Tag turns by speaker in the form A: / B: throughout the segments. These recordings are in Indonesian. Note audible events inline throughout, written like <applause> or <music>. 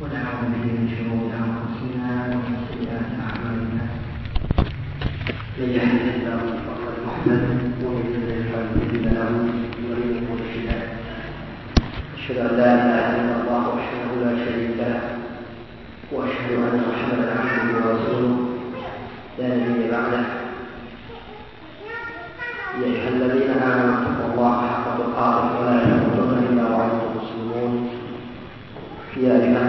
A: ونعوذ به من شرور أنفسنا ومن سيئات أعمالنا. من يهده الله فقد المحمد ومن يضلل فلن تجد له وليا مرشدا أشهد أن لا إله إلا الله وحده لا شريك له وأشهد أن محمدا عبده ورسوله. لا نبي بعده. يا أيها الذين آمنوا اتقوا الله حق تقاته ولا تموتن الا وأنتم مسلمون يا ايها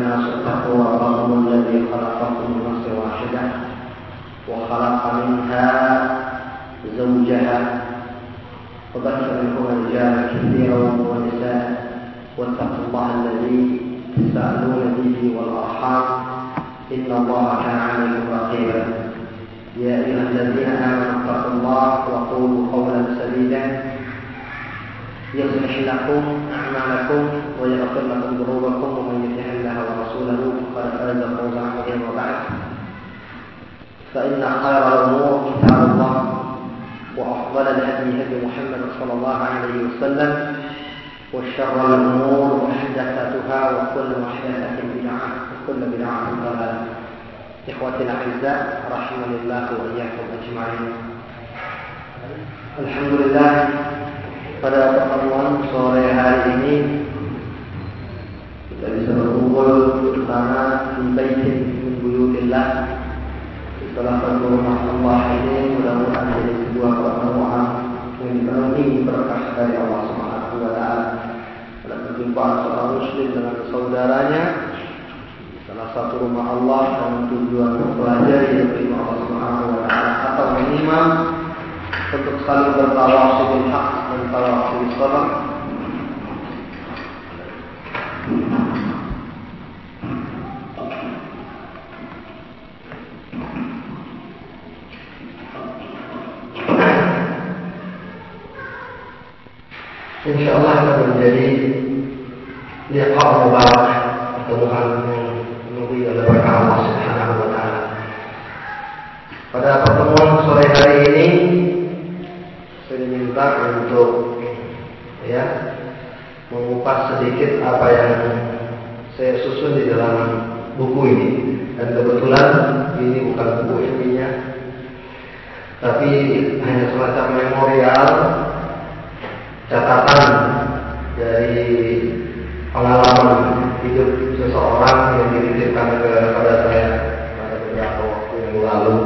A: اتقوا ربكم الذي خلقكم من نفس واحدة وخلق منها زوجها وبث منهما رجالا كثيرا ونساء واتقوا الله الذي تسالون به والأرحام إن الله كان عليكم رقيبا. يا أيها الذين آمنوا اتقوا الله وقولوا قولا سديدا. يصلح لكم أعمالكم ويغفر لكم ذنوبكم ومن يطع الله ورسوله فقد فاز فوزا عظيما وبعد. فإن خير الأمور كتاب الله وأفضل الهدي هدي محمد صلى الله عليه وسلم وشر الأمور محدثاتها وكل محدثة بدعة وكل بدعة ضلالة. إخوتي الأعزاء رحمني الله وإياكم أجمعين. Alhamdulillah pada pertemuan sore hari ini kita bisa berkumpul bersama di baitin min buyutillah salah satu rumah Allah ini mudah-mudahan jadi sebuah pertemuan yang dipenuhi berkah dari Allah Subhanahu wa taala. Dalam perjumpaan seorang muslim dengan saudaranya salah satu rumah Allah dan tujuan mempelajari dari Allah Subhanahu wa taala atau minimal untuk saling bertawaf bil haq dan tawaf bil Insya Allah akan menjadi liqah mubarak pertemuan yang dipenuhi oleh berkah Allah Subhanahu wa taala. Pada pertemuan sore hari ini saya diminta untuk ya mengupas sedikit apa yang saya susun di dalam buku ini dan kebetulan ini bukan buku intinya tapi hanya semacam memorial catatan dari pengalaman hidup seseorang yang dititipkan kepada saya pada beberapa waktu yang lalu.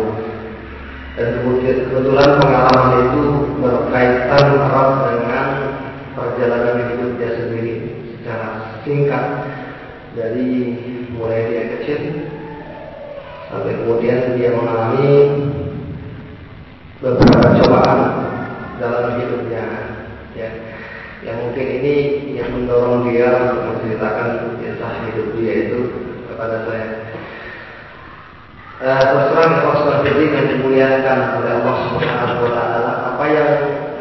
A: Dan kemudian kebetulan pengalaman itu berkaitan erat dengan perjalanan hidupnya sendiri secara singkat. Dari mulai dia kecil sampai kemudian dia mengalami beberapa cobaan dalam hidupnya ya yang mungkin ini yang mendorong dia untuk menceritakan kisah hidup dia itu kepada saya. Uh, terus terang Allah yang dimuliakan oleh Allah Subhanahu Wa Taala apa yang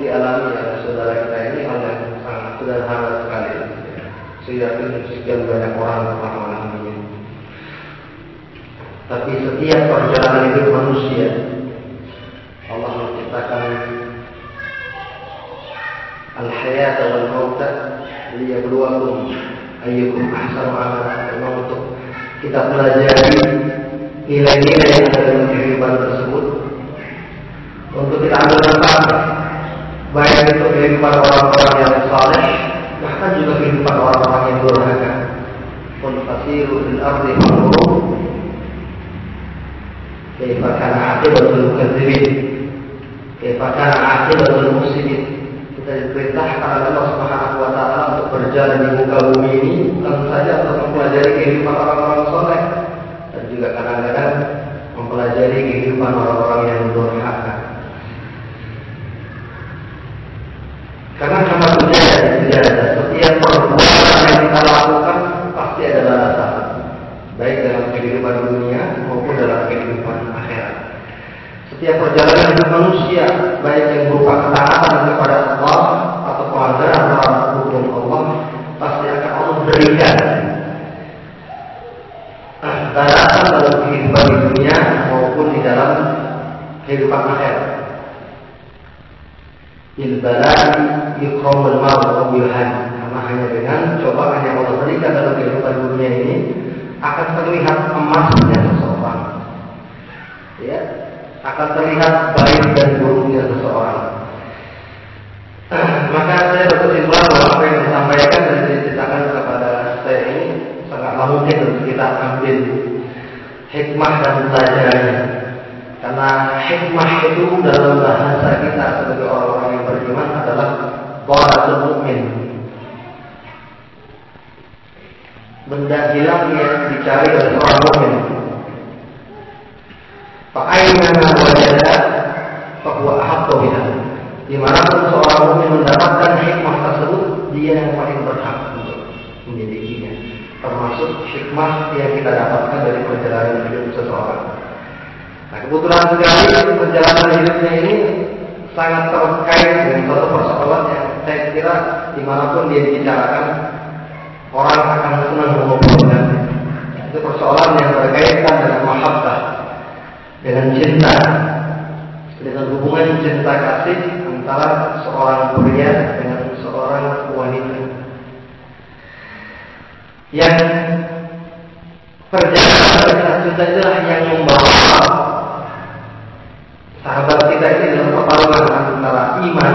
A: dialami oleh saudara kita ini hal yang sangat sederhana sekali. Saya yakin sekian banyak orang telah mengalaminya. Tapi setiap perjalanan hidup manusia Allah menciptakan al-hayat wal maut liyabluwakum ayyukum ahsanu amala memang untuk kita pelajari nilai-nilai yang ada dalam kehidupan tersebut. Untuk kita ambil manfaat baik itu kehidupan orang-orang yang saleh bahkan juga kehidupan orang-orang yang durhaka. Qul fasiru fil ardi fanzuru kaifa kana aqibatul mukadzibin kaifa kana aqibatul mufsidin kita diperintahkan oleh Allah Subhanahu wa taala untuk berjalan di muka bumi ini bukan saja untuk mempelajari kehidupan orang-orang soleh dan juga kadang-kadang mempelajari kehidupan orang-orang yang durhaka. Karena kata budaya tidak ada setiap perbuatan yang kita lakukan pasti ada balasan, baik dalam kehidupan dunia maupun dalam kehidupan akhirat. Setiap perjalanan hidup manusia, baik yang berupa ketaatan kepada Allah atau pelanggaran terhadap hukum Allah, pasti akan Allah berikan balasan dalam kehidupan dunia maupun di dalam kehidupan akhirat. Bil balai yukramul maut wa bil karena hanya dengan cobaan yang Allah berikan dalam kehidupan dunia ini akan terlihat emasnya seseorang. Ya, akan terlihat baik dan buruknya seseorang. Berkesimpulan bahwa apa yang disampaikan dan diceritakan kepada saya ini sangatlah mungkin untuk kita ambil hikmah dan pelajarannya. Karena hikmah itu dalam bahasa kita sebagai orang-orang yang beriman adalah bahasa mukmin. Benda hilang yang dicari oleh seorang mukmin. Fa'aina wajada bahwa ahqqu biha. Di mana pun seorang mukmin mendapatkan hikmah tersebut, dia yang paling berhak untuk memilikinya. Termasuk hikmah yang kita dapatkan dari perjalanan hidup seseorang. Nah, kebetulan sekali perjalanan hidupnya ini sangat terkait dengan satu persoalan yang saya kira di mana pun dia dibicarakan orang akan senang mengobrolkan. Itu persoalan yang berkaitan dengan mahabbah, dengan cinta, dengan hubungan cinta kasih antara seorang pria dengan seorang wanita. Yang perjalanan cinta itulah yang membawa sahabat kita ini dalam pertarungan antara iman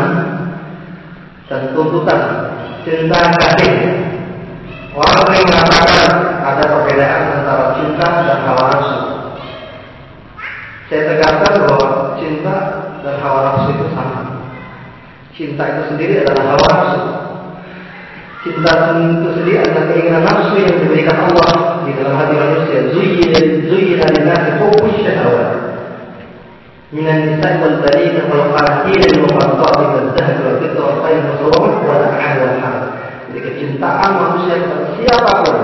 A: dan tuntutan cinta kasih. Orang yang mengatakan ada perbedaan antara cinta dan hawa nafsu. Saya tegaskan bahwa cinta dan hawa nafsu itu sama. Cinta itu sendiri adalah hawa nafsu. Cinta itu sendiri adalah keinginan nafsu yang diberikan Allah di dalam hati manusia. Zuyyina zuyyina lin-nasi hubbu syahawat. من النساء والبنين والقناطير المقنطرة من الذهب والفضة والخيل المسومة والأنعام والحرث. Jadi kecintaan manusia kepada siapapun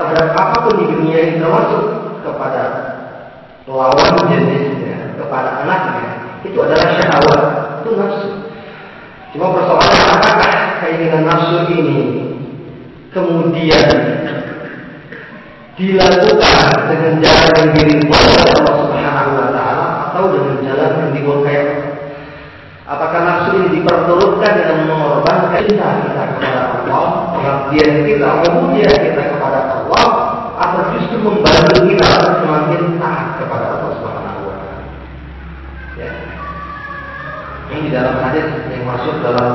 A: terhadap apapun di dunia ini termasuk kepada lawan jenisnya, kepada anaknya, itu adalah syahwat, itu nafsu. Cuma persoalannya apakah keinginan nafsu ini kemudian dilakukan dengan jalan yang diridhoi oleh Allah Subhanahu wa taala atau dengan jalan yang dimurkai Apakah nafsu ini diperturutkan dengan mengorbankan cinta kita kepada Allah, pengabdian kita, memuja kita kepada Allah, atau justru membantu kita semakin taat kepada Allah Subhanahu wa taala. Ya. Ini di dalam hadis yang masuk dalam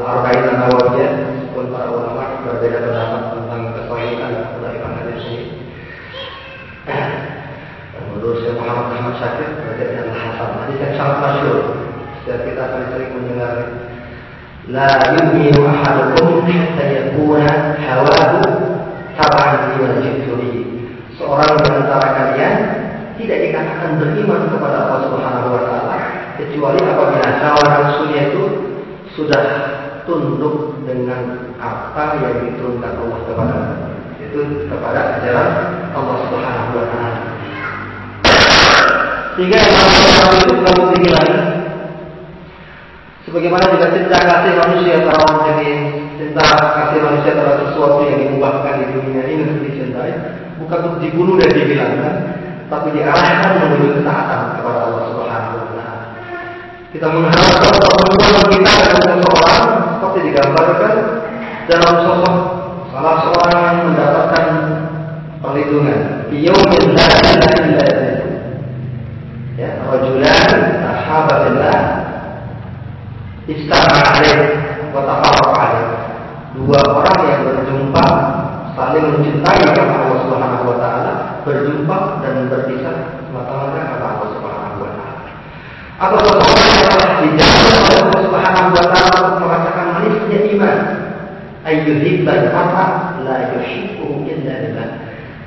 A: Al-Arba'in An-Nawawiyah, pun para ulama berbeda pendapat tentang kesahihan dari hadis ini. Menurut Syekh Muhammad Ahmad Syakir berarti adalah Hasan. Hadis yang sangat masyhur. Setiap kita akan sering mendengar La yu'minu ahadukum hatta yakuna hawahu tab'an lima jitturi. Seorang di antara kalian tidak dikatakan beriman kepada Allah Subhanahu wa taala kecuali apabila hawa nafsunya itu sudah tunduk dengan apa yang diturunkan Allah kepada itu kepada ajaran Allah Subhanahu wa taala. Sehingga manusia itu kamu lagi Sebagaimana juga cinta kasih manusia terhadap jenis cinta kasih manusia terhadap sesuatu yang dimubahkan di dunia ini untuk dicintai, bukan untuk dibunuh dan dihilangkan, tapi diarahkan menuju ketaatan kepada Allah Subhanahu wa. Kita mengharapkan pertemuan kita dengan seseorang seperti digambarkan dalam sosok salah seorang yang mendapatkan perlindungan. Yaumin la ilaha rajulan sahabatillah istama alaih wa tafarraq alaih. Dua orang yang berjumpa saling mencintai karena Allah Subhanahu wa taala, berjumpa dan berpisah semata-mata karena Allah Subhanahu wa taala. Atau seseorang yang telah dijaga Allah Subhanahu wa taala untuk merasakan manisnya iman. Ayyuhibbal mar'a la yuhibbu illa lillah.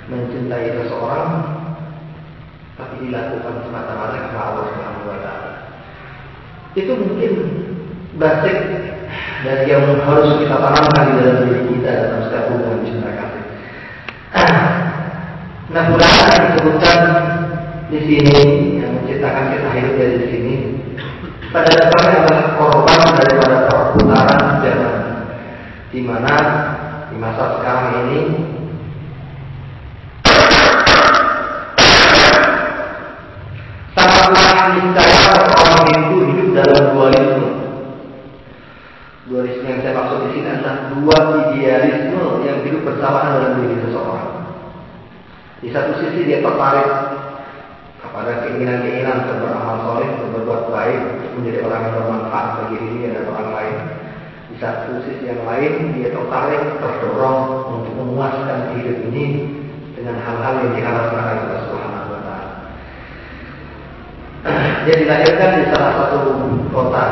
A: Mencintai seseorang tapi dilakukan semata-mata karena Allah Subhanahu wa taala. Itu mungkin basic dari yang harus kita tanamkan di dalam diri kita dalam setiap hubungan cinta kasih. <clears throat> Nah, bulan yang disebutkan di sini yang menciptakan kita hidup dari sini pada dasarnya adalah korban daripada perputaran zaman di mana di masa sekarang ini sangatlah niscaya orang itu hidup dalam dualisme Dualisme yang saya maksud di sini adalah dua idealisme yang hidup bersamaan dalam diri seseorang. Di satu sisi dia tertarik kepada keinginan-keinginan untuk beramal soleh, untuk berbuat baik, untuk menjadi orang yang bermanfaat bagi dirinya dan orang lain. Di satu sisi yang lain, dia tertarik, terdorong untuk memuaskan hidup ini dengan hal-hal yang diharapkan oleh Allah. Dia dilahirkan di salah satu kota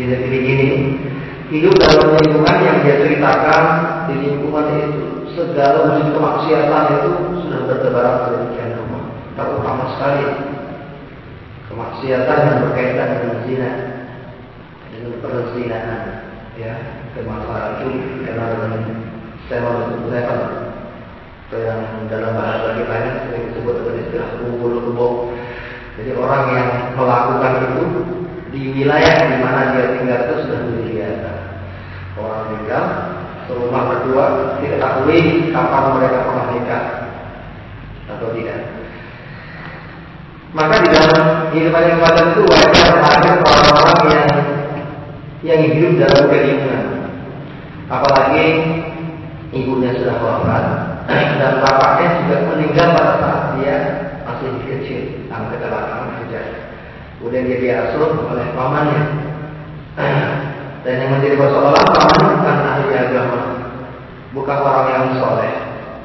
A: di negeri ini, hidup dalam lingkungan yang dia ceritakan di lingkungan itu segala wujud kemaksiatan itu sudah bertebaran sedemikian rupa. Terutama sekali kemaksiatan yang berkaitan dengan zina, dengan perzinahan, ya, dikenal dengan seven atau yang dalam bahasa kita ini sering disebut dengan istilah kubur kubur. Jadi orang yang melakukan itu di wilayah di mana dia tinggal itu sudah menjadi biasa. Orang tinggal serumah berdua diketahui kapan mereka pernah nikah atau tidak. Maka di dalam kehidupan yang semacam itu wajar lahir orang-orang yang yang hidup dalam kebingungan. Apalagi ibunya sudah wafat <clears throat> dan bapaknya juga meninggal pada saat dia masih kecil, dalam kecelakaan kerja. Kemudian dia diasuh oleh pamannya. <clears throat> Dan yang menjadi persoalan pamannya bukan ahli agama, bukan orang yang soleh,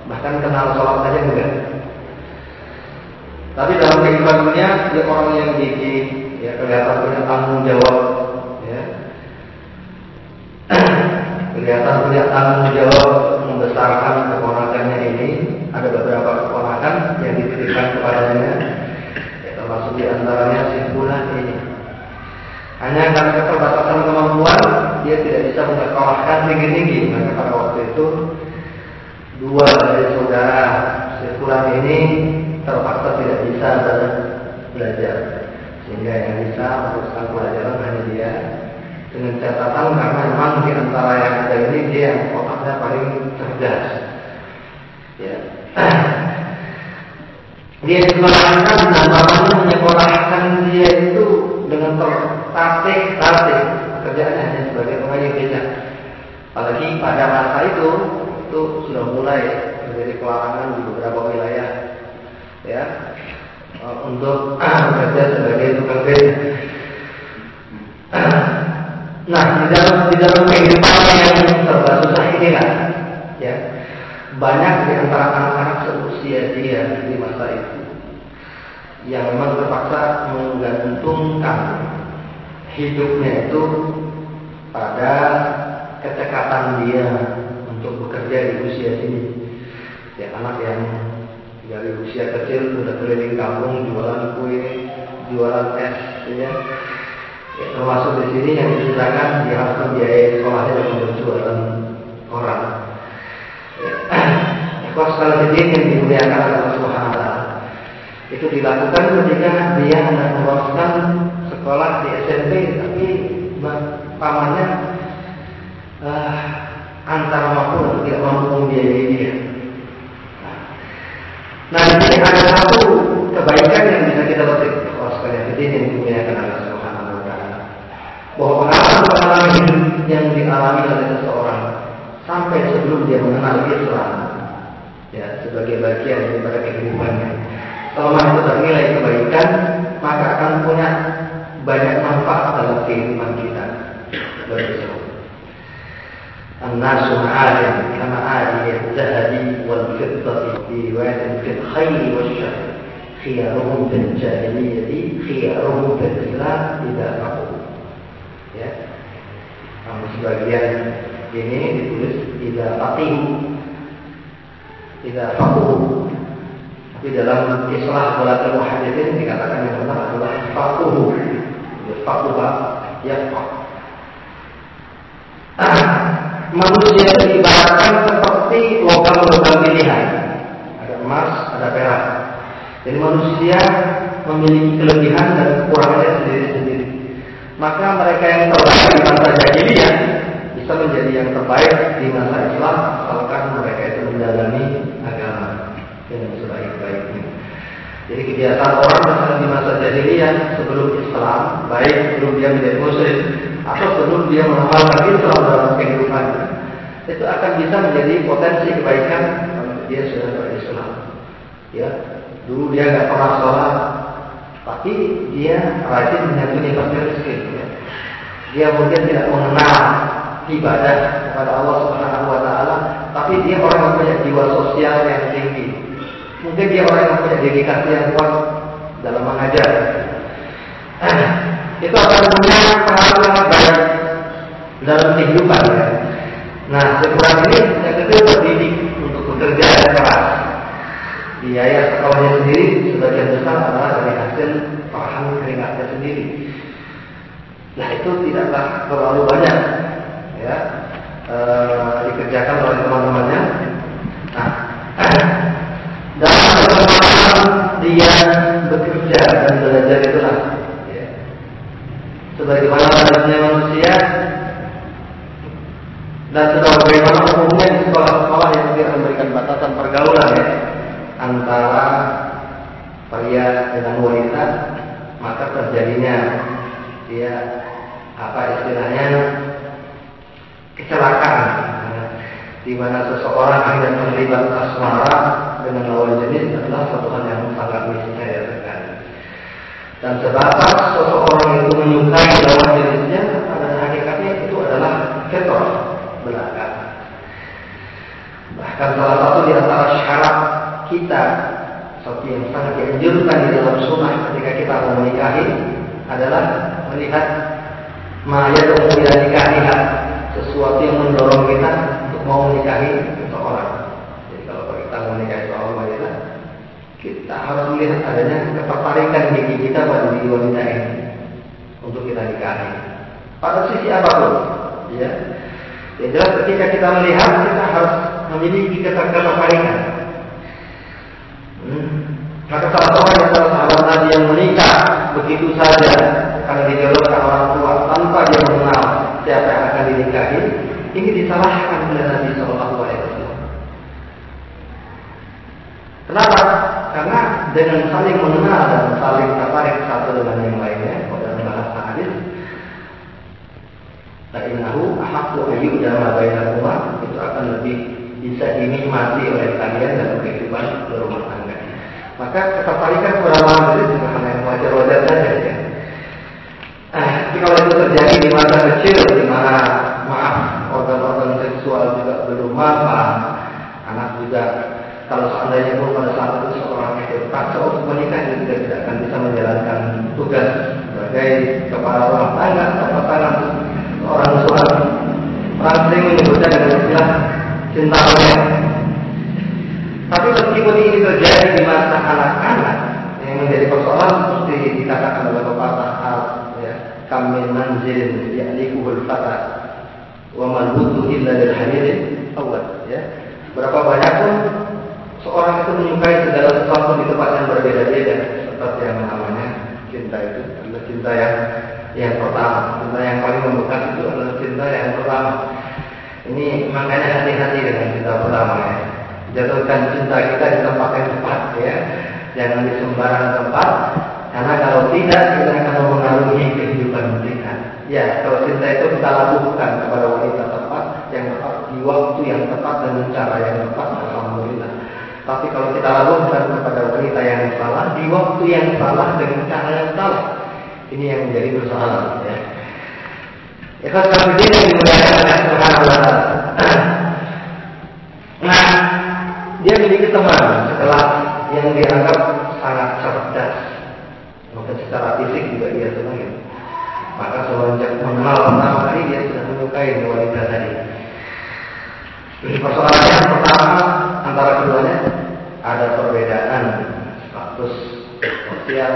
A: bahkan kenal sholat saja enggak. Tapi dalam kehidupan dunia dia orang yang gigih, ya kelihatan punya tanggung jawab, ya. <clears throat> kelihatan punya tanggung jawab membesarkan keponakannya ini. Ada beberapa keponakan yang dititipkan kepadanya, ya, di antaranya si Fulan ini. Hanya karena keterbatasan kemampuan, dia tidak bisa menyekolahkan tinggi-tinggi. Maka pada waktu itu dua dari saudara si Fulan ini terpaksa tidak bisa belajar. Sehingga yang bisa meneruskan pelajaran hanya dia. Dengan catatan karena memang di antara yang ada ini dia yang otaknya paling cerdas. Ya <clears throat> dia disekolahkan dan bapaknya menyekolahkan dia itu dengan tertatih-tatih pekerjaannya hanya sebagai pengajar beca apalagi pada masa itu itu sudah mulai menjadi pelarangan di beberapa wilayah ya untuk bekerja sebagai tukang beca. Nah, di dalam di dalam kehidupan yang ya banyak di antara anak-anak seusia dia di masa itu yang memang terpaksa menggantungkan hidupnya itu pada kecekatan dia untuk bekerja di usia ini. Ya, anak yang dari usia kecil sudah keliling kampung jualan kue, jualan es, ya. ya termasuk di sini yang diceritakan dia harus membiayai sekolahnya dengan berjualan orang. Ya. sekali lagi yang dimuliakan Allah Subhanahu itu dilakukan ketika dia hendak meloloskan sekolah di SMP tapi pamannya uh, antara mampu tidak mampu membiayai dia. Nah, di sini ada satu kebaikan yang bisa kita petik. Sekalian ini yang dimuliakan Allah Subhanahu wa taala. Bahwa pengalaman-pengalaman yang dialami oleh seseorang sampai sebelum dia mengenal Islam ya sebagai bagian daripada kehidupannya. Selama itu ternilai kebaikan, maka akan punya banyak manfaat dalam kehidupan kita. Bersama. الناس معادن كمعادن الذهب والفضة في واد في الخير والشر خيارهم في الجاهلية خيارهم في الإسلام إذا فقهوا ya namun sebagian ini ditulis tidak faqih tidak faqih tapi dalam islah balaghul muhadditsin dikatakan yang benar adalah faqih ya manusia diibaratkan seperti logam-logam pilihan. Ada emas, ada perak. Jadi manusia memiliki kelebihan dan kekurangannya sendiri-sendiri. Maka mereka yang terbaik di masa jahiliyah bisa menjadi yang terbaik di masa Islam asalkan mereka itu mendalami agama dengan sebaik-baiknya. Jadi kebiasaan orang misalnya di masa jahiliyah sebelum Islam, baik sebelum dia menjadi muslim atau sebelum dia mengamalkan Islam dalam kehidupannya, itu akan bisa menjadi potensi kebaikan dia sudah berislam. Ya, dulu dia nggak pernah sholat, tapi dia rajin miskin. Ya. Dia mungkin tidak mengenal ibadah kepada Allah Subhanahu Wa Taala, tapi dia orang yang punya jiwa sosial yang tinggi. Mungkin dia orang yang punya dedikasi yang kuat dalam mengajar. <clears throat> Itu akan punya pengaruh sangat baik dalam kehidupan ya. Nah, sekurang ini yang kedua terdidik untuk bekerja keras. Biaya sekolahnya sendiri sebagian besar adalah dari hasil paham keringatnya sendiri. Nah itu tidaklah terlalu banyak ya e, dikerjakan oleh teman-temannya. Nah, dalam kesempatan dia bekerja dan belajar itulah ya. sebagaimana ladanya manusia dan sebagaimana umumnya di sekolah-sekolah yang tidak memberikan batasan pergaulan ya antara pria dengan wanita maka terjadinya ya apa istilahnya kecelakaan di mana seseorang akhirnya terlibat asmara dengan lawan jenis adalah satu hal yang sangat sekali. Dan sebatas seseorang itu menyukai lawan jenisnya, pada hakikatnya itu adalah fitrah belaka. Bahkan salah satu di antara syarat kita seperti yang sangat dianjurkan di dalam sunnah ketika kita mau menikahi adalah melihat maya ila nikahiha sesuatu yang mendorong kita untuk mau menikahi seseorang. Jadi kalau kita mau menikahi seorang wanita, kita harus melihat adanya ketertarikan diri kita pada diri wanita ini untuk kita nikahi. Pada sisi apa pun, ya. Yang jelas ketika kita melihat kita harus memiliki ketertarikan. Hmm. Maka salah seorang yang salah Nabi yang menikah begitu saja karena dijodohkan orang tua siapa yang akan dinikahi, ini disalahkan oleh Nabi Shallallahu Alaihi Wasallam. Kenapa? Karena dengan saling mengenal dan saling tertarik satu dengan yang lainnya, dalam bahasa hadis, Ta'inahu ahakku ayu dalam bainahuma itu akan lebih bisa dinikmati oleh kalian dalam kehidupan berumah tangga. Maka ketertarikan kepada lawan jenis juga hal yang wajar-wajar saja ya. Eh, tapi kalau itu terjadi di masa kecil, di mana maaf organ-organ seksual juga belum matang, anak juga kalau seandainya pun pada saat itu seorang itu terpaksa untuk menikah dia juga tidak akan bisa menjalankan tugas sebagai kepala rumah tangga atau pasangan orang suami. Orang sering menyebutnya dengan istilah cinta rohnya. Tapi meskipun ini terjadi di masa anak-anak yang menjadi persoalan seperti dikatakan oleh pepatah kamin manzil ya'lifuhul fata wa man butuh illa lil hamil awal ya. Berapa banyak pun seorang itu menyukai segala sesuatu di tempat yang berbeda-beda seperti yang namanya cinta itu. Adalah cinta yang yang pertama. Cinta yang paling membekas itu adalah cinta yang pertama. Ini makanya hati-hati dengan cinta pertama ya. Jatuhkan cinta kita di tempat yang tepat ya. Jangan di sembarang tempat karena kalau tidak kita akan mengaruhi kita ya kalau cinta itu kita lakukan kepada wanita tepat yang tepat di waktu yang tepat dan cara yang tepat alhamdulillah tapi kalau kita lakukan kepada wanita yang salah di waktu yang salah dengan cara yang salah ini yang menjadi persoalan ya Ikhlas kafidin yang dimuliakan oleh Subhanahu <clears throat> Nah, dia memiliki teman setelah yang dianggap sangat cerdas. Mungkin secara fisik juga dia senang. Maka semenjak mengenal pertama kali dia sudah menyukai wanita tadi. Persoalannya pertama antara keduanya ada perbedaan status sosial,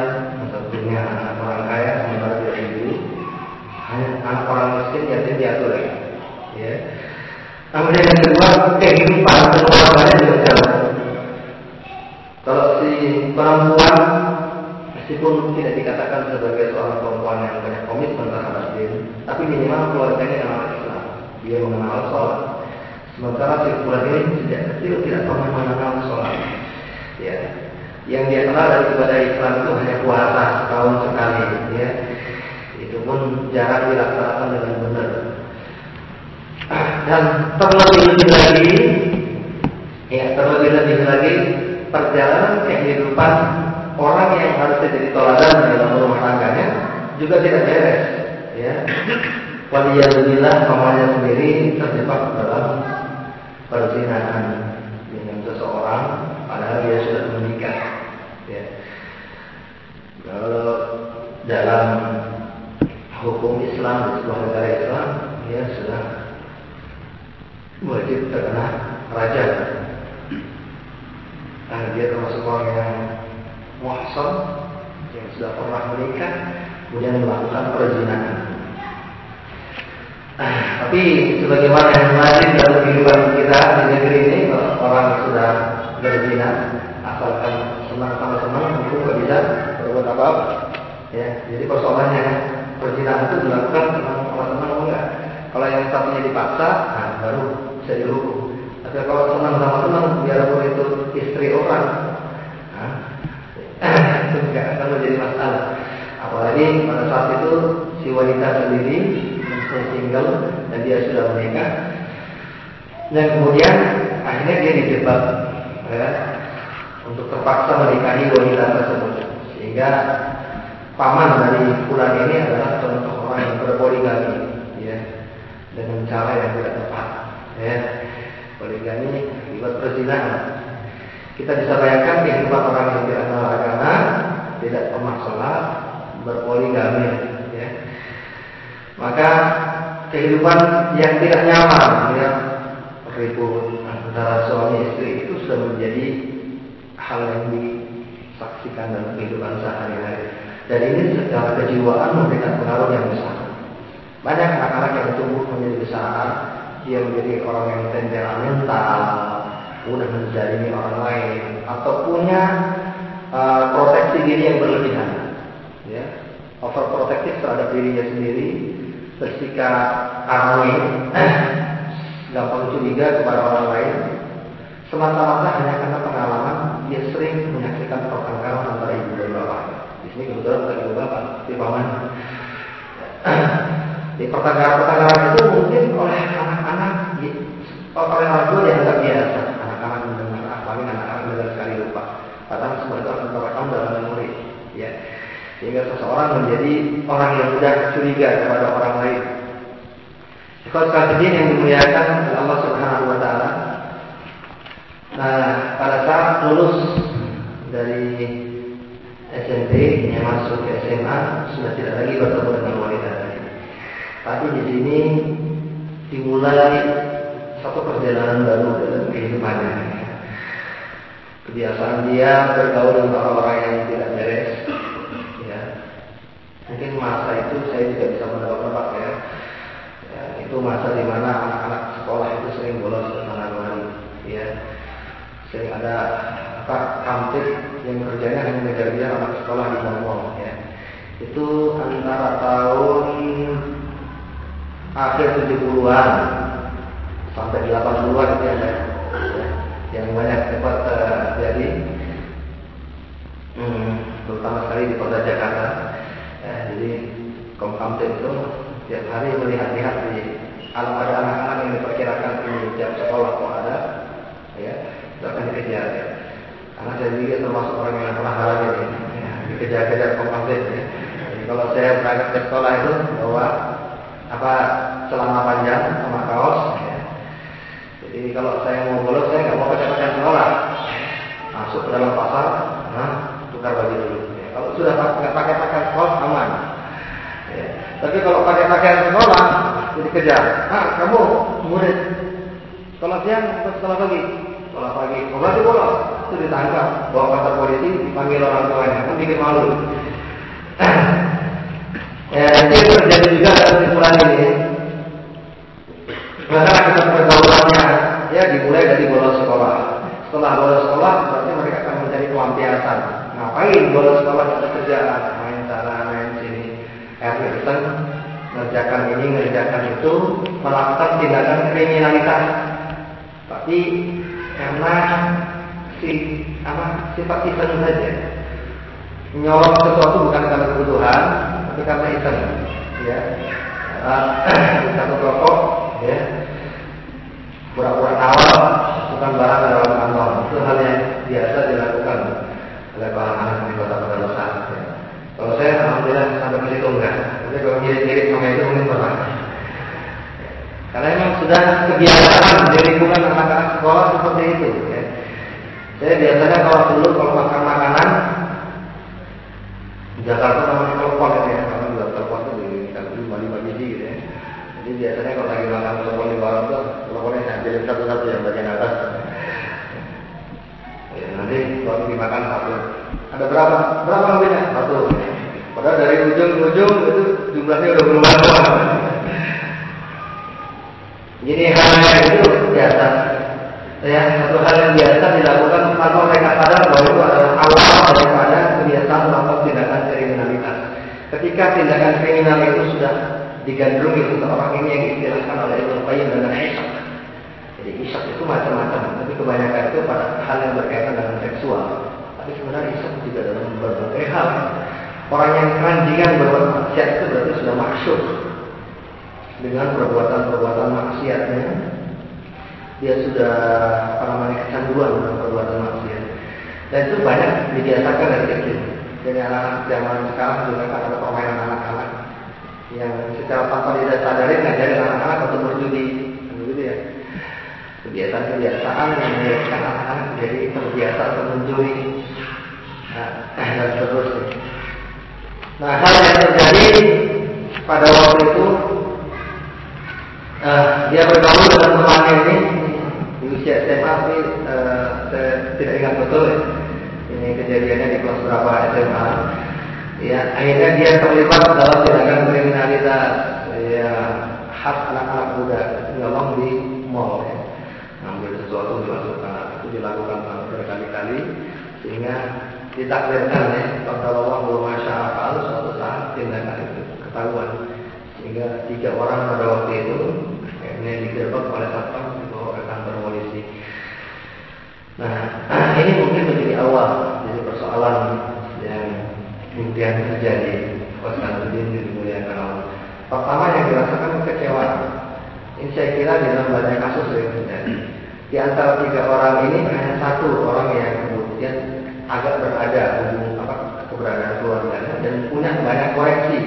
A: tentunya anak orang kaya sementara dia sendiri hanya anak orang miskin yatim piatu lagi. Ya. Kemudian yang kedua kehidupan keluarganya juga jauh. Kalau si perempuan meskipun tidak dikatakan sebagai seorang perempuan yang banyak komitmen terhadap dia, tapi minimal keluarganya yang orang Islam. Dia mengenal sholat. Sementara si perempuan ini sejak kecil tidak pernah mengenal sholat. Ya, yang dia kenal dari ibadah Islam itu hanya puasa tahun sekali. Ya, itu pun jarang dilaksanakan dengan benar. Dan terlebih lebih lagi, ya terlebih lebih perjalanan kehidupan orang yang harusnya jadi toladan dalam rumah tangganya juga tidak beres. Ya, Waliyahulillah mamanya sendiri terjebak dalam perzinahan dengan seseorang padahal dia sudah menikah. Ya. Kalau dalam hukum Islam di sebuah negara Islam dia sudah wajib terkena raja. Nah, dia termasuk orang yang muhsan yang sudah pernah menikah kemudian melakukan perzinahan. Nah, tapi sebagaimana yang lazim dalam kehidupan kita di negeri ini, orang sudah berzina, asalkan senang sama senang, itu nggak bisa berbuat apa-apa. Ya, jadi persoalannya perzinahan itu dilakukan senang sama senang enggak. Kalau yang satunya dipaksa, nah baru bisa dihukum. Tapi kalau senang sama senang, biarpun itu istri orang, <coughs> enggak akan menjadi masalah. Apalagi pada saat itu si wanita sendiri masih single dan dia sudah menikah. Dan kemudian akhirnya dia dijebak ya, untuk terpaksa menikahi wanita tersebut. Sehingga paman dari bulan ini adalah contoh orang yang berpoligami ya dengan cara yang tidak tepat ya. Poligami akibat perzinahan kita bisa bayangkan kehidupan orang yang tidak kenal agama tidak pernah sholat berpoligami ya. Maka kehidupan yang tidak nyaman ya ribut antara suami istri itu sudah menjadi hal yang disaksikan dalam kehidupan sehari-hari. Dan ini secara kejiwaan memberikan pengaruh yang besar. Banyak anak-anak yang tumbuh menjadi besar, dia menjadi orang yang temperamental, mudah menzalimi orang lain, atau punya uh, proteksi diri yang berlebihan. Ya, overprotektif terhadap dirinya sendiri, bersikap paranoid, <clears throat> gampang curiga kepada orang lain, semata-mata hanya karena pengalaman dia sering menyaksikan pertengkaran antara ibu dan bapak. Di sini kebetulan bukan ibu bapak, paman. <clears throat> Di pertengkaran-pertengkaran itu mungkin oleh anak-anak, oleh orang tua yang biasa. Anak-anak mendengar, apalagi anak-anak mendengar sekali lupa. Padahal semua itu akan terekam dalam memori. Ya. Sehingga seseorang menjadi orang yang mudah curiga kepada orang lain. Kalau sekali yang dimuliakan oleh Allah Subhanahu Wa Taala. Nah, pada saat lulus dari SMP yang masuk ke SMA sudah tidak lagi bertemu dengan wanita. Tapi di sini dimulai satu perjalanan baru dalam kehidupannya. Kebiasaan dia bergaul dengan orang-orang yang tidak beres. Ya. Mungkin masa itu saya juga bisa menebak-nebak ya. ya. Itu masa di mana anak-anak sekolah itu sering bolos ke sana kemari. Ya. Sering ada apa kamtip yang kerjanya hanya mengejar anak sekolah di mall ya. Itu antara tahun akhir 70-an sampai 80-an itu yang, ya, yang banyak cepat terjadi. Hmm, terutama sekali di kota Jakarta. Jadi kamtip itu tiap hari melihat-lihat di alam ada anak-anak yang diperkirakan ini jam sekolah kok ada, ya, itu akan dikejar. Karena saya juga termasuk orang yang pernah ngalamin ya, dikejar-kejar kompaktif ya. Jadi kalau saya berangkat ke sekolah itu bawa apa celana panjang sama kaos. Ya. Jadi kalau saya mau bolos saya nggak mau pakai pakaian sekolah. Masuk ke dalam pasar, nah, tukar baju dulu. Ya. Kalau sudah nggak pakai pakaian sekolah aman. Tapi kalau pakai pakaian sekolah jadi kejar. Ah kamu murid sekolah siang atau pagi? Sekolah pagi. Oh, berarti bolos itu ditangkap, bawa kantor polisi, dipanggil orang tuanya, kan bikin malu. <coughs> ya, yang terjadi juga dalam kesimpulan ini. Karena kita pergaulannya, ya dimulai dari bolos sekolah. Setelah bolos sekolah, berarti mereka akan mencari pelampiasan. Ngapain bolos sekolah kita kerjaan? Erikson mengerjakan ini, mengerjakan itu, melakukan tindakan kriminalitas. Tapi karena si apa sifat iseng saja. Nyolong sesuatu bukan karena kebutuhan, tapi karena iseng. Ya, uh, <clears throat> satu toko, ya, pura-pura nawal, bukan barang dalam kantor. Itu hal yang biasa dilakukan oleh para anak di kota pedalaman. Ya. Kalau saya alhamdulillah sampai ke situ enggak. Tapi kalau mirip-mirip sama itu mungkin pernah. Karena memang sudah kebiasaan di lingkungan anak-anak sekolah seperti itu. Ya. Saya biasanya kalau dulu kalau makan makanan di Jakarta namanya telepon gitu ya, karena juga telepon itu di lima lima biji gitu ya. Jadi biasanya kalau lagi makan telepon di warung tuh teleponnya saya ambilin satu-satu yang bagian atas. Ya, nanti kalau dimakan satu. Ada berapa? Berapa ambilnya? Satu. Padahal dari ujung ke ujung itu jumlahnya udah berubah. Jadi hal yang itu biasa. Ya, satu hal yang biasa dilakukan tanpa mereka sadar bahwa itu adalah awal daripada kebiasaan melakukan tindakan kriminalitas. Ketika tindakan kriminal itu sudah digandrungi seseorang ini yang diistilahkan oleh Ibnu Qayyim dengan isak. Jadi isak itu macam-macam, tapi kebanyakan itu pada hal yang berkaitan dengan seksual. Tapi sebenarnya isak juga dalam berbagai hal. Orang yang keranjingan berbuat maksiat itu berarti sudah maksud dengan perbuatan-perbuatan maksiatnya. Dia sudah apa namanya kecanduan dengan perbuatan maksiat. Dan itu banyak dibiasakan dari kecil. Jadi anak-anak zaman sekarang juga kan ada permainan anak-anak yang secara tanpa dia sadari ngajarin anak-anak untuk berjudi. Begitu ya? Kebiasaan-kebiasaan yang menyebabkan anak-anak menjadi terbiasa untuk mencuri. Nah, <clears throat> dan seterusnya nah hal yang terjadi pada waktu itu Uh, dia bergaul dengan temannya ini di usia SMA tapi uh, saya tidak ingat betul ya. Ini kejadiannya di kelas berapa SMA. Ya, akhirnya dia terlibat dalam tindakan kriminalitas. Ya, khas anak-anak muda nyolong di mall ya. Ambil sesuatu dimasukkan itu dilakukan berkali-kali sehingga ditakdirkan ya kalau Allah belum masya Allah suatu saat tindakan itu ketahuan sehingga tiga orang pada waktu itu akhirnya digerebek oleh satpam dibawa ke kantor polisi. Nah, <clears throat> ini mungkin menjadi awal jadi persoalan yang kemudian terjadi. Wassalamualaikum dimuliakan Allah. Pertama yang dirasakan kekecewaan. Ini saya kira dalam banyak kasus yang terjadi. Di antara tiga orang ini hanya satu orang yang agak berada hubung apa keberadaan keluarganya dan punya banyak koreksi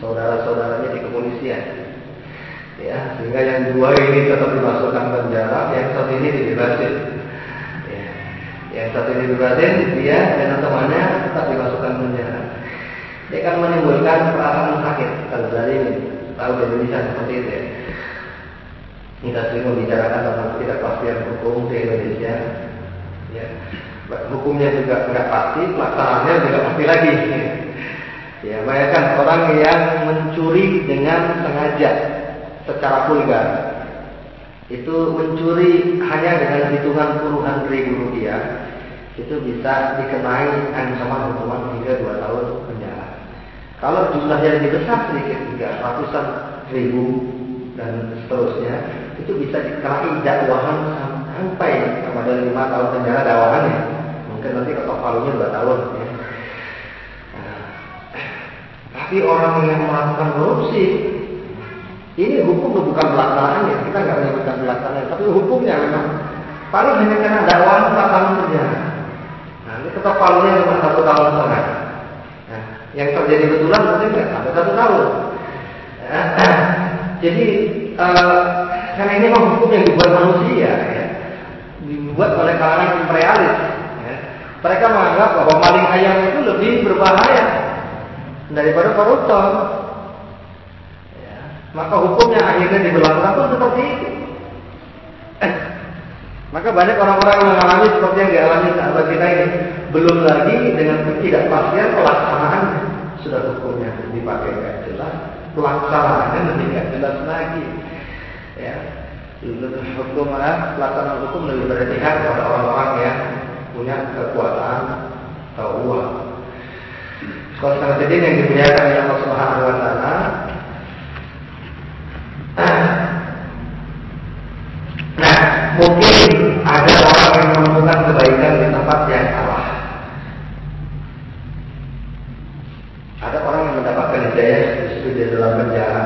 A: saudara-saudaranya di kepolisian. Ya, sehingga yang dua ini tetap dimasukkan penjara, yang satu ini dibebasin. Ya. Yang satu ini dibebasin, dia dan temannya tetap dimasukkan penjara. Dia akan menimbulkan perasaan sakit kalau dari ini. Tahu di Indonesia seperti itu ya. Kita sering membicarakan tentang pastian hukum di Indonesia. Ya. Hukumnya juga nggak pasti, pelaksanaannya juga pasti lagi. Ya, bayangkan orang yang mencuri dengan sengaja secara vulgar. Itu mencuri hanya dengan hitungan puluhan ribu rupiah, itu bisa dikenai ancaman hukuman hingga dua tahun penjara. Kalau jumlahnya lebih besar sedikit, hingga ratusan ribu dan seterusnya, itu bisa dikenai dakwahan sampai kepada lima tahun penjara dakwahannya. Mungkin nanti ketok palunya dua tahun. Ya. Tapi orang yang melakukan korupsi, ini hukum bukan pelaksanaannya. Kita nggak menyebutkan pelaksanaan, tapi hukumnya memang paling hanya kena dakwaan empat tahun penjara. Nah, ini ketok palunya cuma satu tahun setengah. Nah, yang terjadi betulan mungkin nggak sampai satu tahun. Nah, <clears throat> jadi uh, karena ini memang hukum yang dibuat manusia, ya, dibuat oleh kalangan imperialis. Mereka menganggap bahwa maling ayam itu lebih berbahaya daripada koruptor. Ya. Maka hukumnya akhirnya diberlakukan pun seperti itu. Eh, maka banyak orang-orang yang mengalami seperti yang dialami sahabat kita ini. Belum lagi dengan ketidakpastian pelaksanaan sudah hukumnya dipakai tidak jelas, pelaksanaannya lebih tidak jelas lagi. Ya, hukum ya, pelaksanaan hukum lebih berpihak kepada orang-orang yang punya kekuatan atau uang. Kalau Konstantin yang dimuliakan oleh Allah Subhanahu wa taala <clears throat> Nah, mungkin ada orang yang menemukan kebaikan di tempat yang salah. Ada orang yang mendapatkan hidayah justru di dalam penjara,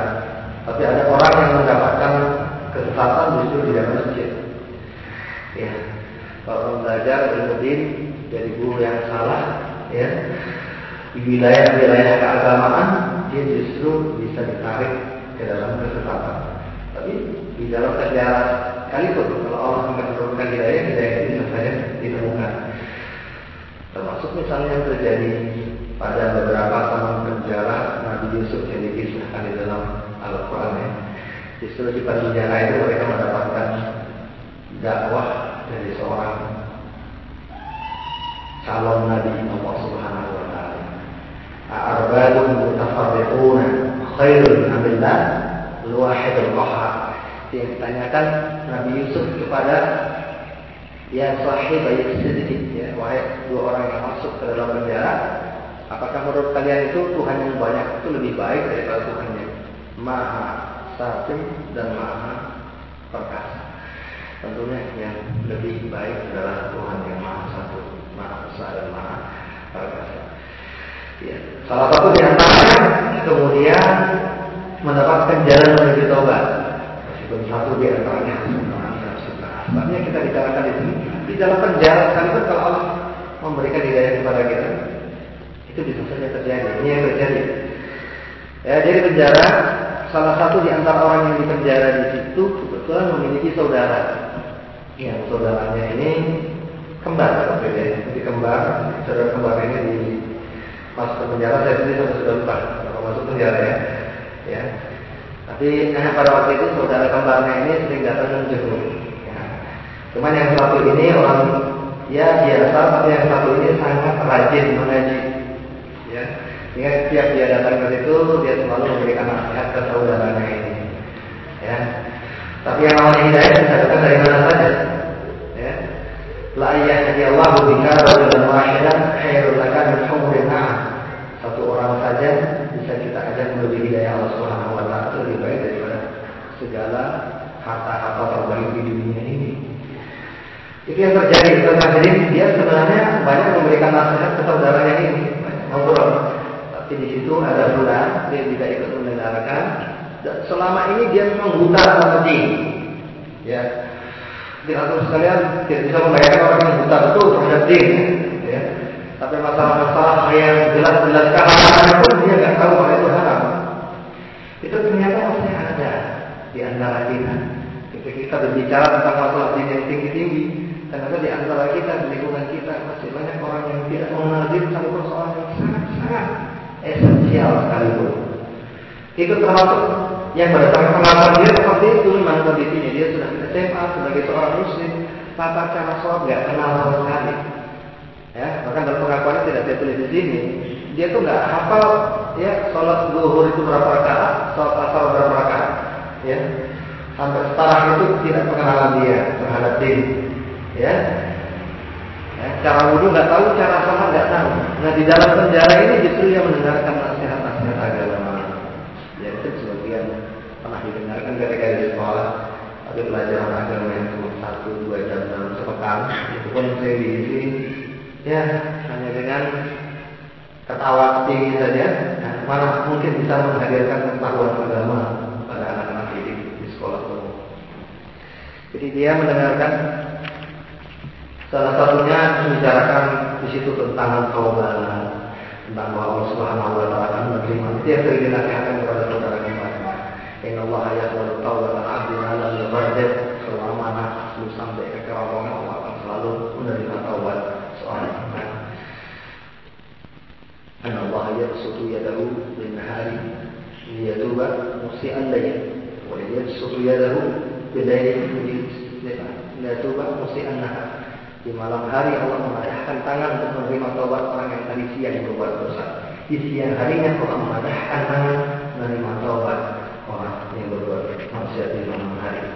A: tapi ada orang yang mendapatkan kesesatan justru di dalam masjid. Ya, kalau belajar mujahidin jadi guru yang salah ya di wilayah-wilayah keagamaan dia justru bisa ditarik ke dalam kesesatan tapi di dalam sejarah sekalipun kalau Allah menurunkan hidayah hidayah itu bisa saja ditemukan termasuk misalnya yang terjadi pada beberapa taman penjara Nabi Yusuf yang dikisahkan di dalam Al-Quran ya. Justru di penjara itu mereka mendapatkan dakwah dari seorang calon Nabi Allah Subhanahu wa taala. Arbabun mutafarriquna khairun min amillah al-wahidul qahhar. Yang ditanyakan Nabi Yusuf kepada ya sahib sedikit ya wahai dua orang yang masuk ke dalam penjara apakah menurut kalian itu Tuhan yang banyak itu lebih baik daripada Tuhan yang maha satu dan maha perkasa tentunya yang lebih baik adalah Tuhan yang maha satu maha besar dan maha perkasa ya. salah satu di antaranya kemudian mendapatkan jalan menuju taubat meskipun satu di antaranya Sebabnya kita bicarakan di sini di dalam penjara sekalipun kalau Allah memberikan hidayah kepada kita itu bisa saja terjadi. Ini yang terjadi. Ya, jadi penjara salah satu di antara orang yang dipenjara di situ kebetulan memiliki saudara. Yang saudaranya ini kembar berbeda. Jadi kembar, saudara kembar ini di masuk ke penjara saya sendiri sudah sudah lupa kalau masuk penjara ya. Ya. Tapi eh, pada waktu itu saudara kembarnya ini sering datang menjenguk Cuman yang satu ini orang ya biasa, tapi yang satu ini sangat rajin mengaji. Ya, sehingga setiap dia datang ke situ, dia selalu memberikan nasihat ke saudaranya ini. Ya, tapi yang namanya hidayah bisa datang dari mana saja. La yahdi Allah bika rajulan wahidan khairul laka min humurin Satu orang saja bisa kita ajak menuju hidayah Allah Subhanahu wa taala lebih baik daripada segala harta-harta terbaik di dunia ini. Itu yang terjadi. Jadi dia sebenarnya banyak memberikan nasihat ke saudaranya ini, ngobrol. Tapi di situ ada bulan, dia tidak ikut mendengarkan. Selama ini dia memang buta seperti Ya, tidak tahu sekalian tidak bisa membayangkan orang yang buta betul terhadap. Ya. Tapi masalah-masalah yang jelas-jelas keharamnya pun dia nggak tahu bahwa itu haram. Itu ternyata masih ada di antara kita. Ketika kita berbicara tentang masalah din yang tinggi-tinggi, Ternyata di antara kita, di lingkungan kita masih banyak orang yang tidak mengenal diri satu persoalan yang sangat-sangat esensial sekalipun. Itu termasuk yang berdasarkan pengakuan dia seperti itu. Memang kondisinya dia sudah SMA sebagai seorang muslim. Tata cara sholat nggak kenal sama sekali. Ya bahkan dalam pengakuannya tidak saya tulis di sini. Dia tuh nggak hafal ya sholat zuhur itu berapa rakaat sholat asar berapa rakaat ya. Sampai setara itu tidak pengenalan dia terhadap diri ya, ya cara wudhu nggak tahu, cara sholat nggak tahu. Nah di dalam penjara ini justru yang mendengarkan nasihat-nasihat agama. Ya itu sebagian pernah didengarkan ketika di sekolah ada pelajaran agama yang cuma satu dua jam dalam sepekan. Pun saya diisi ya hanya dengan ketawa tinggi saja. Nah, mana mungkin bisa menghadirkan pengetahuan agama pada anak-anak didik di sekolah umum. Jadi dia mendengarkan Salah satunya membicarakan di situ tentang taubat, tentang bahwa Allah Subhanahu wa taala akan menerima. Yang sering dinasihatkan kepada saudara kembarnya. Inna Allah yaqbalu taubat al-'abdi ala al-ghadir musi'an layl wa yabsutu yadahu bil layli liyatuba musi'an nahar di malam hari Allah memadahkan tangan untuk menerima taubat orang yang tadi siang berbuat dosa. Di siang harinya Allah memadahkan tangan menerima taubat orang yang berbuat maksiat di malam hari.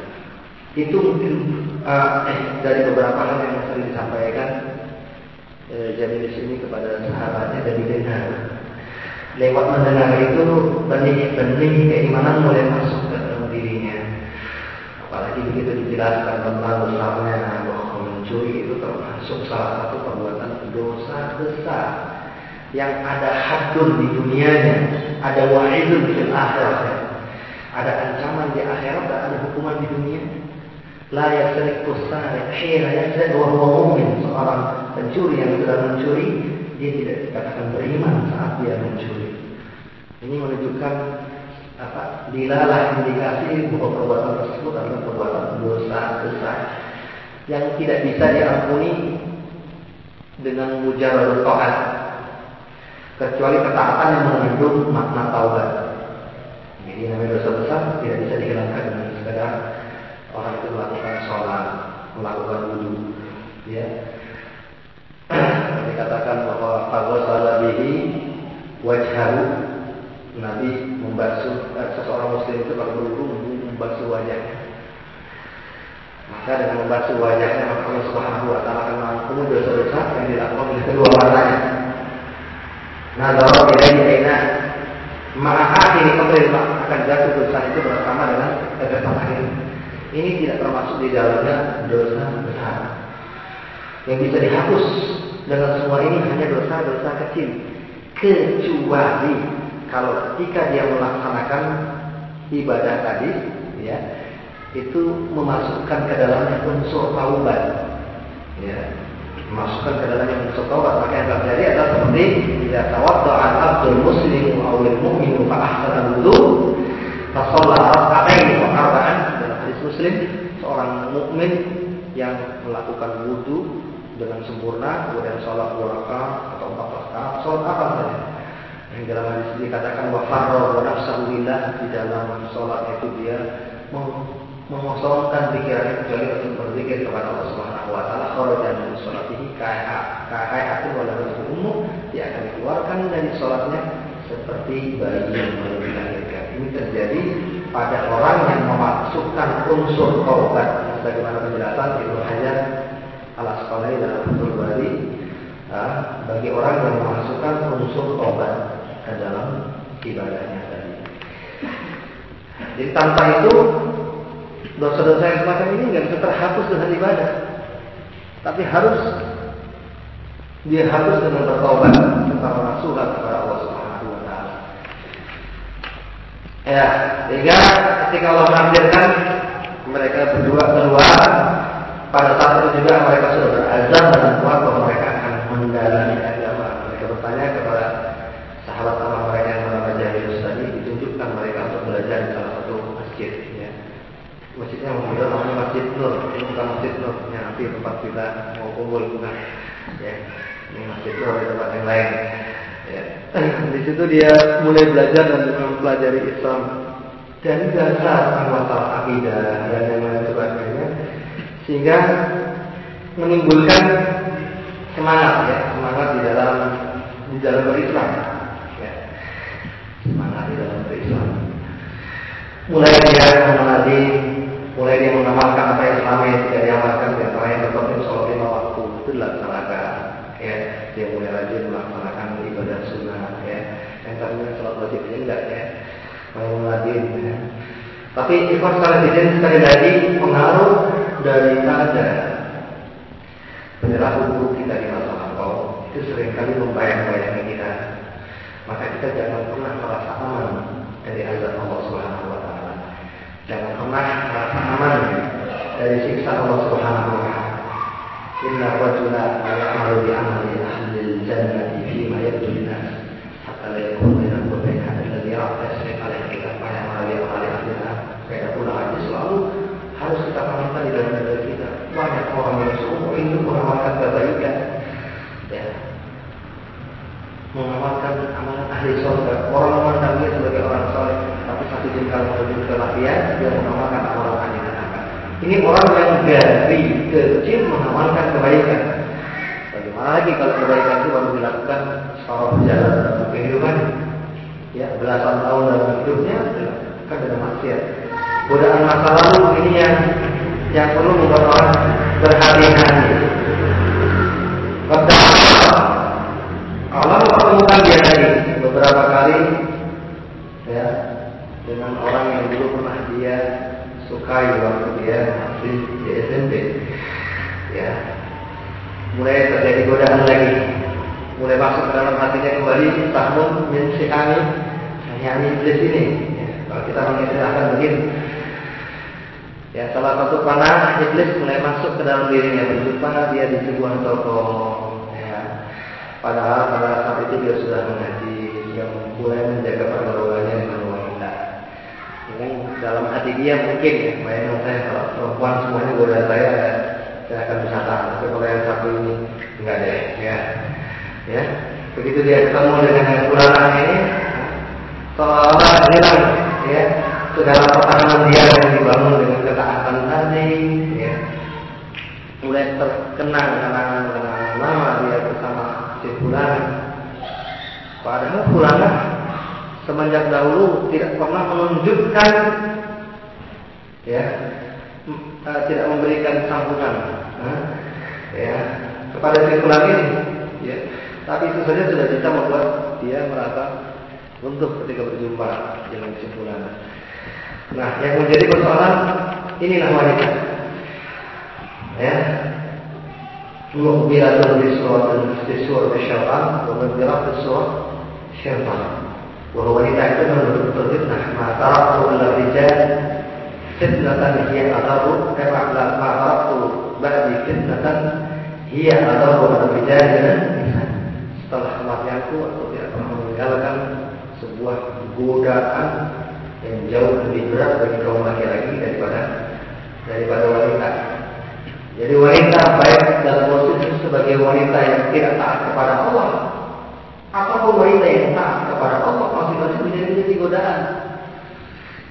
A: Itu mungkin uh, eh, dari beberapa hal yang sering disampaikan eh, jadi di sini kepada sahabatnya dan didengar. Lewat mendengar itu benih-benih keimanan mulai masuk ke dalam dirinya. Apalagi begitu dijelaskan tentang besarnya bahwa mencuri itu termasuk salah satu perbuatan dosa besar yang ada hadun di dunianya, ada wa'idun di akhirat, ada ancaman di akhirat dan ada hukuman di dunia. La yasriqu sariq hina yasriq wa mu'min. Seorang pencuri yang sedang mencuri, dia tidak dikatakan beriman saat dia mencuri. Ini menunjukkan apa? Dilalah indikasi bahwa perbuatan tersebut adalah perbuatan dosa besar yang tidak bisa diampuni dengan mujarab taat kecuali ketaatan yang mengandung makna taubat. Jadi namanya dosa besar tidak bisa dihilangkan dengan sekedar orang itu melakukan sholat, melakukan wudhu, ya. <clears throat> Dikatakan bahwa salah bihi wajhahu Nabi membasuh eh, seseorang muslim itu kalau berwudhu membasuh wajahnya. Maka dengan membasuh wajahnya maka Allah Subhanahu wa taala akan mengampuni dosa-dosa yang dilakukan oleh kedua matanya. Nah, ilaihi aina ma'a ini kembali akan jatuh dosa itu bersama dengan tetesan akhir. Ini tidak termasuk di dalamnya dosa besar. Yang bisa dihapus dengan semua ini hanya dosa-dosa kecil. Kecuali kalau ketika dia melaksanakan ibadah tadi, ya, itu memasukkan ke dalamnya unsur taubat. Ya, masukkan ke dalamnya unsur taubat. Maka yang terjadi adalah seperti tidak tawadda'a abdul muslimu awil mu'minu fa ahsana wudu fa shalla arba'an dalam hadis Muslim seorang mukmin yang melakukan wudu dengan sempurna kemudian sholat dua rakaat atau empat rakaat. Sholat apa saja yang dalam hadis ini dikatakan wa farra wa nafsahu di dalam sholat itu dia mengosongkan pikirannya kecuali untuk berzikir kepada Allah Subhanahu wa taala kharaja min salatihi ka'ayatin wala umum dia akan dikeluarkan dari salatnya seperti bayi yang baru dilahirkan. Ini terjadi pada orang yang memasukkan unsur taubat. Sebagaimana penjelasan Ibnu Hajar al Asqalani dalam Fathul Bari bagi orang yang memasukkan unsur taubat ke dalam ibadahnya tadi. Jadi tanpa itu dosa-dosa yang semacam ini nggak bisa terhapus dengan ibadah. Tapi harus dihapus dengan bertobat secara nasuhat kepada Allah Subhanahu wa taala. Ya, sehingga ketika Allah menakdirkan mereka berdua keluar pada saat itu juga mereka sudah berazam dan kuat bahwa mereka akan mendalami agama. Mereka bertanya kepada sahabat sahabat mereka yang bernama Jahilus tadi ditunjukkan mereka untuk belajar di salah satu masjid. Ya. Masjidnya mau bilang namanya Masjid Nur. Ini bukan Masjid Nur yang nanti tempat kita mau kumpul bukan ya. Ini Masjid Nur di tempat yang lain ya. <clears throat> Di situ dia mulai belajar dan mempelajari Islam. Dari dasar masalah akidah dan yang lain sehingga menimbulkan semangat ya semangat di dalam di dalam berislam ya. Semangat di dalam berislam. Mulai dia mengenali mulai dia mengamalkan apa yang selama yang tidak diamalkan di antara yang seperti sholat lima waktu itu dilaksanakan ya. Dia mulai rajin melaksanakan ibadah sunnah ya. Yang tadinya sholat wajib aja enggak ya. Mulai mengadil ya. Tapi ikhwan sekali sekali lagi pengaruh daripada perilaku buruk kita di masa lampau itu sering kali membayang-bayangi kita. Maka kita jangan pernah merasa aman dari azab Allah Subhanahu wa taala. Jangan pernah merasa aman dari siksa Allah Subhanahu wa taala. Inna rajula la ya'malu bi amali ahli al-jannati fi ma yabdu lin-nas hatta la yakun bainahu wa bain hadha alladhi ya'tasir alaihi kita fa ya'malu bi amali ahli an Kayak pula hadis selalu harus kita pahamkan di dalam diri kita. Banyak orang yang seumur hidup mengamalkan kebaikan. Ya, mengamalkan amalan ahli surga. Orang memandang dia sebagai orang soleh, tapi satu jengkal menuju kematian, dia mengamalkan amalan ahli neraka. Ini orang yang dari kecil mengamalkan kebaikan. Bagaimana lagi kalau kebaikan itu baru dilakukan secara berjalan dalam kehidupan? Ya, belasan tahun dalam hidupnya kan dengan maksiat. Godaan masa lalu ini yang yang perlu membuat orang berhati-hati. Allah mempertemukan dia tadi beberapa kali ya dengan orang yang dulu pernah dia sukai waktu dia masih di SMP ya mulai terjadi godaan lagi. Mulai masuk ke dalam hatinya kembali tahun min kami hanya iblis ini. Ya, kalau kita mengistilahkan begini Ya, salah satu panah iblis mulai masuk ke dalam dirinya berjumpa dia di sebuah toko. Padahal pada saat itu dia sudah mengaji, yang mulai menjaga pergaulannya dengan wanita. Mungkin dalam hati dia mungkin ya, bayangkan saya kalau perempuan semuanya goda saya, saya akan bisa tahan. Tapi kalau yang satu ini enggak deh, ya. Ya, begitu dia ketemu dengan yang kurang ini, seolah-olah hilang, ya, segala pertahanan dia yang dibangun dengan ketaatan tadi ya mulai terkenang kenangan-kenangan lama dia bersama si Fulan padahal Fulan semenjak dahulu tidak pernah menunjukkan ya uh, tidak memberikan sambutan uh, ya kepada si Fulan ini ya tapi itu saja sudah bisa membuat dia merasa untuk ketika berjumpa dengan si Nah, yang menjadi persoalan inilah wanita. Ya. Bisurat syaitan. Bahwa wanita itu memang betul fitnah. Ma taraktu illa rijal fitnatan hiya adabu eh ma taraktu ba'di fitnatan hiya adabu al rijal dan setelah kematianku atau tidak pernah meninggalkan sebuah godaan yang jauh lebih berat bagi kaum laki-laki daripada daripada wanita. Jadi wanita baik dalam posisi sebagai wanita yang tidak taat kepada Allah ataupun wanita yang taat kepada Allah masing-masing bisa menjadi godaan.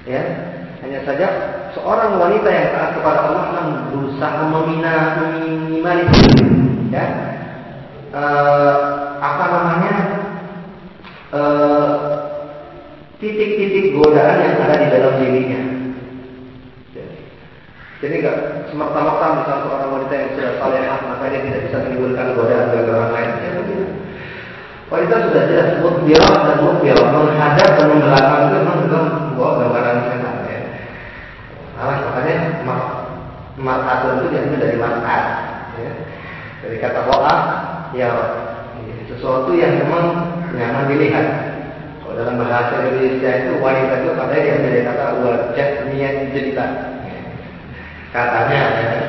A: Ya, hanya saja seorang wanita yang taat kepada Allah akan berusaha memina minimalisir ya uh, apa namanya uh, titik-titik godaan yang ada di dalam dirinya. Jadi nggak semerta-merta misalnya seorang wanita yang sudah salehah maka dia tidak bisa menimbulkan godaan bagi orang lain. Ya, Wanita sudah jelas mutbirah dan mutbirah menghadap dan membelakang itu memang juga membawa gambaran setan ya. Alah makanya mar'atun itu diambil dari mar'at ya. Dari kata ro'a ya sesuatu yang memang nyaman dilihat dalam bahasa Indonesia itu wanita itu pada yang dari kata wajah niat cerita katanya ya.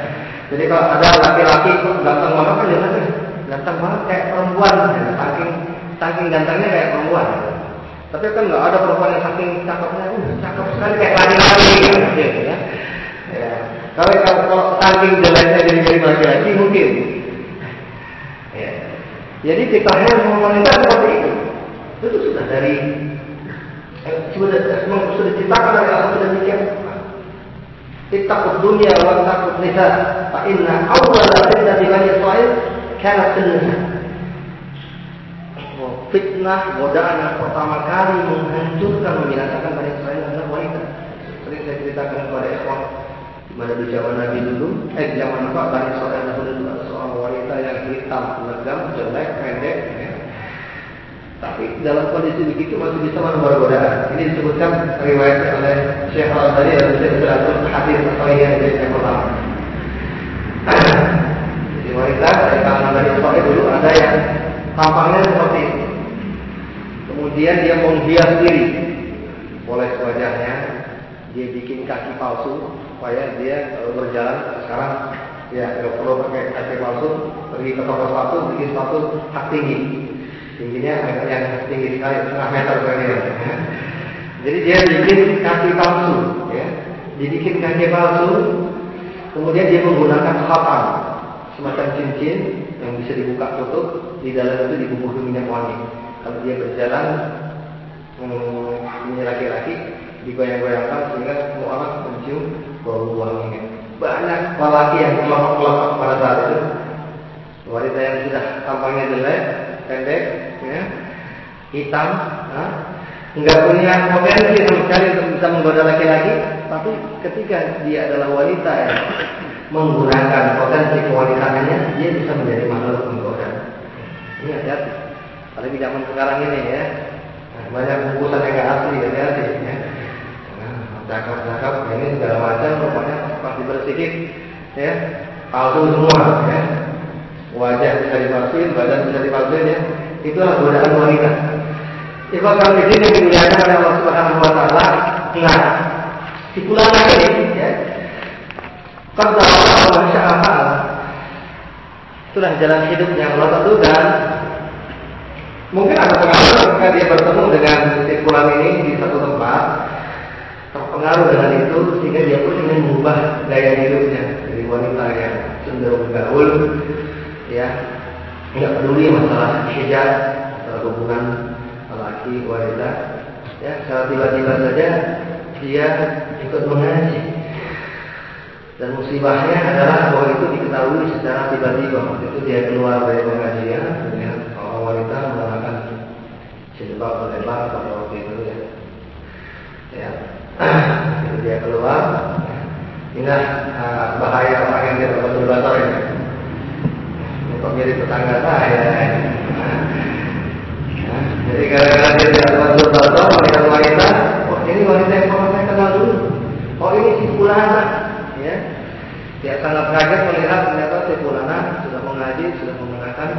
A: jadi kalau ada laki-laki ganteng banget kan jangan ganteng banget kayak perempuan ya. saking saking gantengnya kayak perempuan tapi kan nggak ada perempuan yang saking cakepnya uh, cakep sekali kayak lari-lari gitu ya. ya. Kalau kalau saking jeleknya jadi jadi laki-laki mungkin. Ya. Jadi titahnya wanita seperti itu. Itu sudah dari eh, sudah sudah diciptakan oleh Allah sudah demikian. Dunya wa taqud nisa fa inna awwala fitnati bani Israil kanat nisa. Oh, fitnah godaan yang pertama kali menghancurkan membinasakan Bani Israel adalah wanita. Sering saya ceritakan kepada ikhwan mana di zaman Nabi dulu, eh zaman apa Bani Israel dahulu itu seorang wanita yang hitam, legam, jelek, pendek, tapi dalam kondisi begitu masih bisa menebar godaan. Ini disebutkan riwayat oleh Syekh Al-Albani dalam Siratul Hadis atau yang jadi yang pertama. Jadi wanita dari kalangan Bani Israel dulu ada yang tampangnya seperti itu. Kemudian dia menghias diri oleh wajahnya, dia bikin kaki palsu supaya dia kalau berjalan sekarang ya kalau perlu pakai kaki palsu pergi ke toko sepatu bikin sepatu hak tinggi tingginya agak yang tinggi sekali setengah meter kira ya. Jadi dia bikin kaki palsu, ya. Dibikin kaki palsu, kemudian dia menggunakan khatam semacam cincin yang bisa dibuka tutup di dalam itu dibungkus minyak wangi. Kalau dia berjalan hmm, ini laki-laki digoyang-goyangkan sehingga semua orang mencium bau wanginya. Banyak lelaki yang kelopok-kelopok pada saat itu. Wanita yang sudah tampangnya jelek, pendek, ya, hitam, ya, nggak punya potensi sama sekali untuk bisa menggoda laki-laki, tapi ketika dia adalah wanita yang menggunakan potensi kewanitaannya, dia bisa menjadi makhluk menggoda. Ini hati-hati. Apalagi zaman sekarang ini ya, nah, banyak bungkusan yang nggak asli, hati-hati. Ya. Nah, cakap-cakap, ini segala macam, rupanya pas dibersihin, ya, palsu semua, ya. Wajah bisa dipalsuin, badan bisa dipalsuin, ya Itulah godaan wanita. Ikhwan kami ini yang dimuliakan oleh Allah Subhanahu wa taala. Nah, si pulang ini ya, Qadar apa? Itulah jalan hidup yang Allah tentukan. Mungkin ada pengaruh ketika dia bertemu dengan si ini di satu tempat, terpengaruh dengan itu sehingga dia pun ingin mengubah gaya hidupnya dari wanita yang cenderung gaul, ya nggak peduli masalah hijab atau hubungan laki wanita, ya secara tiba-tiba saja dia ikut mengaji dan musibahnya adalah bahwa itu diketahui secara tiba-tiba. Waktu itu dia keluar dari pengajian, dengan seorang wanita menggunakan jilbab berlebar pada waktu itu ya. Ya, itu dia keluar. Ingat uh, bahaya orang yang tidak betul ini. Untuk jadi tetangga saya. Jadi gara-gara dia tidak betul betul melihat wanita, oh ini wanita yang pernah saya kenal dulu. Oh ini si Fulana, ya. Dia sangat kaget melihat ternyata si Fulana sudah mengaji sudah menggunakan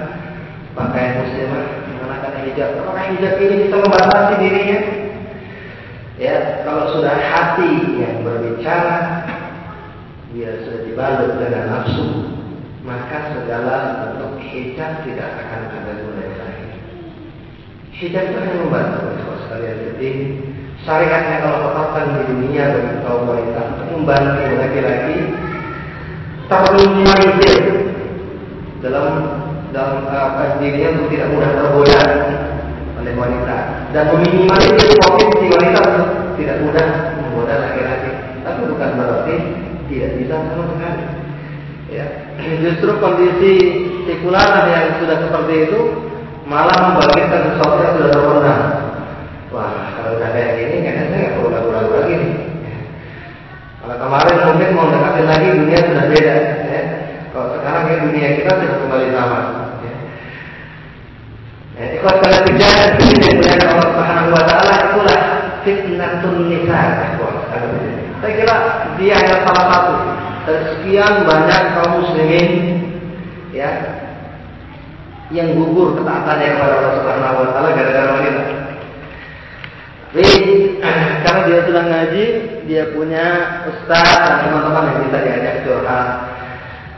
A: pakaian muslimah menggunakan hijab. Apakah hijab ini bisa membatasi dirinya? Ya kalau sudah hati yang berbicara dia sudah dibalut dengan nafsu maka segala bentuk hijab tidak akan ada gunanya lagi. Hijab itu hanya membantu kalau sekalian jadi syariatnya kalau tetapkan di dunia bagi kaum wanita membantu laki-laki terminimalisir dalam dalam uh, dirinya untuk tidak mudah tergoda oleh wanita. Dan meminimalisir potensi wanita untuk tidak mudah menggoda laki-laki. Tapi bukan berarti tidak bisa sama sekali. Ya justru kondisi sekular yang sudah seperti itu malah membangkitkan sesuatu yang sudah terpendam Wah, kalau udah kayak gini, kayaknya saya nggak perlu ragu-ragu lagi nih. Kalau kemarin mungkin mau dekatin lagi, dunia sudah beda. Ya. Kalau sekarang ya dunia kita sudah kembali sama. Ya. Ya, ikhlas kalian tiga, ini yang dimuliakan Allah Subhanahu Wa Taala itulah fitnatun nisa. Saya kira dia hanya salah satu sekian banyak kaum muslimin ya yang gugur ketaatannya kepada Allah Subhanahu Wa Taala gara-gara wanita. Jadi <clears throat> karena dia sudah ngaji, dia punya ustaz dan teman-teman yang bisa diajak curhat.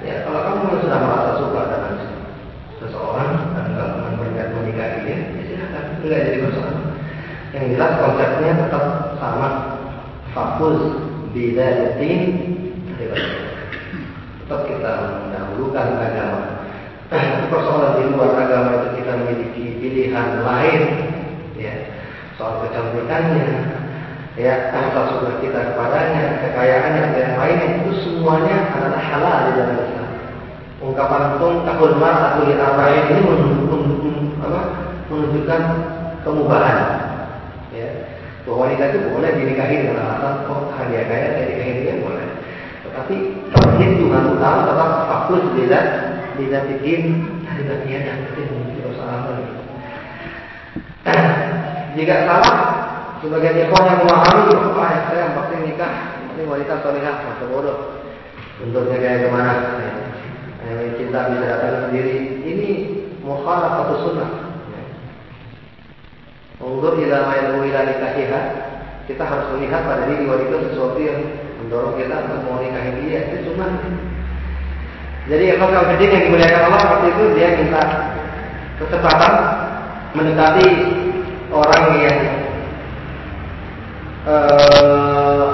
A: Ya, kalau kamu sudah merasa suka dengan seseorang dan kamu berniat menikahi dia, ya silakan, enggak jadi masalah. Yang jelas konsepnya tetap sama. Fakuz bidalatin tetap kita mendahulukan agama. Persoalan di luar agama itu kita memiliki pilihan lain, ya soal kecantikannya, ya rasa suka kita kepadanya, kekayaannya dan yang lainnya itu semuanya adalah halal di dalam Islam. Ungkapan pun takul mar atau arba'in ini menunjukkan, kemubahan. Ya, bahwa wanita itu boleh dinikahi dengan alasan oh dia kaya saya nikahi dia boleh. Tetapi tauhid Tuhan utama tetap fokus bila bila bikin hari bagian yang penting itu salah lagi. Jika salah, sebagian ikhwan yang memahami, oh ayah saya yang pasti nikah, ini wanita solihah, masa bodoh. Bentuknya kayak gimana? Yang cinta bisa datang sendiri. Ini mukhalaf atau sunnah. Untuk tidak main ila nikahiha, kita harus melihat pada diri wanita sesuatu yang mendorong kita untuk mau nikahi dia. Itu sunnah. Jadi kalau kecil yang dimuliakan Allah waktu itu dia minta kesempatan mendekati orang yang uh,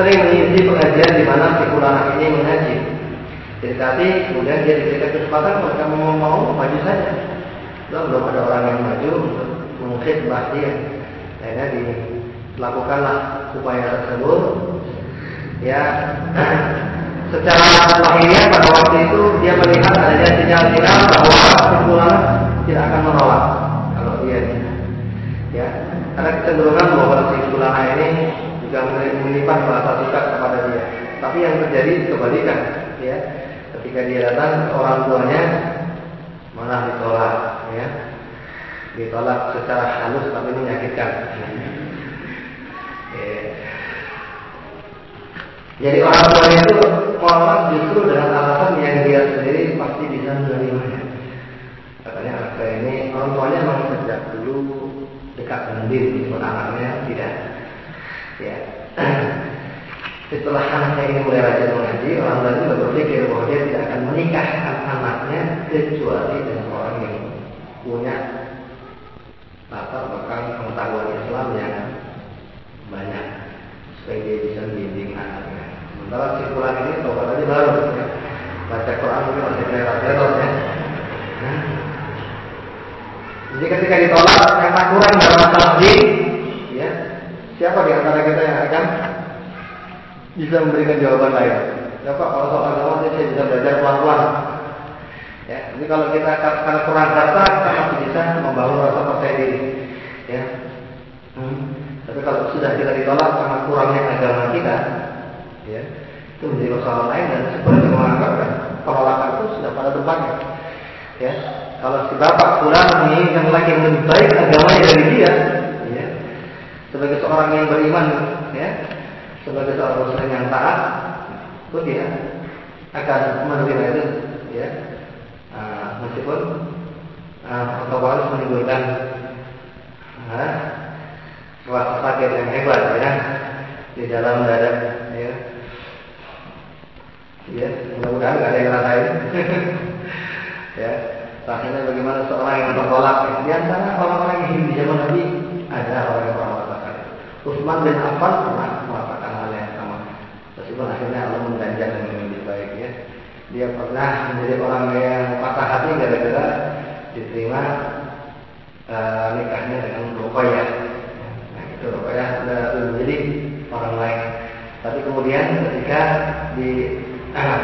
A: sering mengisi pengajian di mana si ulama ini mengaji. Tadi kemudian dia diberikan kesempatan kalau kamu mau, mau maju saja. Belum belum ada orang yang maju untuk mengkhidbah dia. Akhirnya dilakukanlah upaya tersebut. Ya, <clears throat> secara lahiriah pada waktu itu dia melihat adanya sinyal-sinyal bahwa ulama tidak akan menolak kalau dia ya. Karena kecenderungan bahwa ulama ini juga menyimpan rasa suka kepada dia. Tapi yang terjadi kebalikan ya. Ketika dia datang orang tuanya malah ditolak ya. Ditolak secara halus tapi menyakitkan. <laughs> Ya. Jadi orang tuanya itu menolak justru dengan alasan yang dia sendiri pasti bisa menerimanya katanya anak saya ini orang tuanya memang sejak dulu dekat dengan diri anaknya tidak. Ya. <clears throat> setelah anaknya ini mulai rajin mengaji, orang lain juga berpikir bahwa dia tidak akan menikahkan anaknya kecuali dengan orang yang punya latar belakang pengetahuan Islam yang banyak membimbing si pulang ini tobat aja baru ya. Baca Quran mungkin masih teror ya. Nah. Jadi ketika ditolak karena kurang dalam masalah ya siapa di antara kita yang akan bisa memberikan jawaban lain. Ya Pak, kalau soal agama saya bisa belajar pelan-pelan. Ya, tapi kalau kita karena kurang harta, kita masih bisa membangun rasa percaya diri. Ya, hmm. tapi kalau sudah kita ditolak karena kurangnya agama kita, ya, itu menjadi persoalan lain dan sebenarnya menganggap kan penolakan itu sudah pada tempatnya. Ya, kalau si bapak pulang menginginkan lagi yang lebih baik agamanya dari dia, ya, sebagai seorang yang beriman, ya, sebagai seorang muslim yang taat itu dia akan menerima itu ya uh, meskipun uh, atau harus menimbulkan uh, rasa sakit yang hebat ya di dalam dada ya ya mudah-mudahan gak ada yang ngerasain <laughs> ya rasanya bagaimana seorang yang tertolak di antara orang-orang yang hidup di zaman Nabi ada orang yang pernah merasakan Utsman bin Affan pernah merasakan Meskipun akhirnya Allah mengganjar dengan lebih baik ya. Dia pernah menjadi orang yang patah hati gara-gara diterima uh, nikahnya dengan Ruqayyah. Nah itu Ruqayyah sudah menjadi orang lain. Tapi kemudian ketika di uh,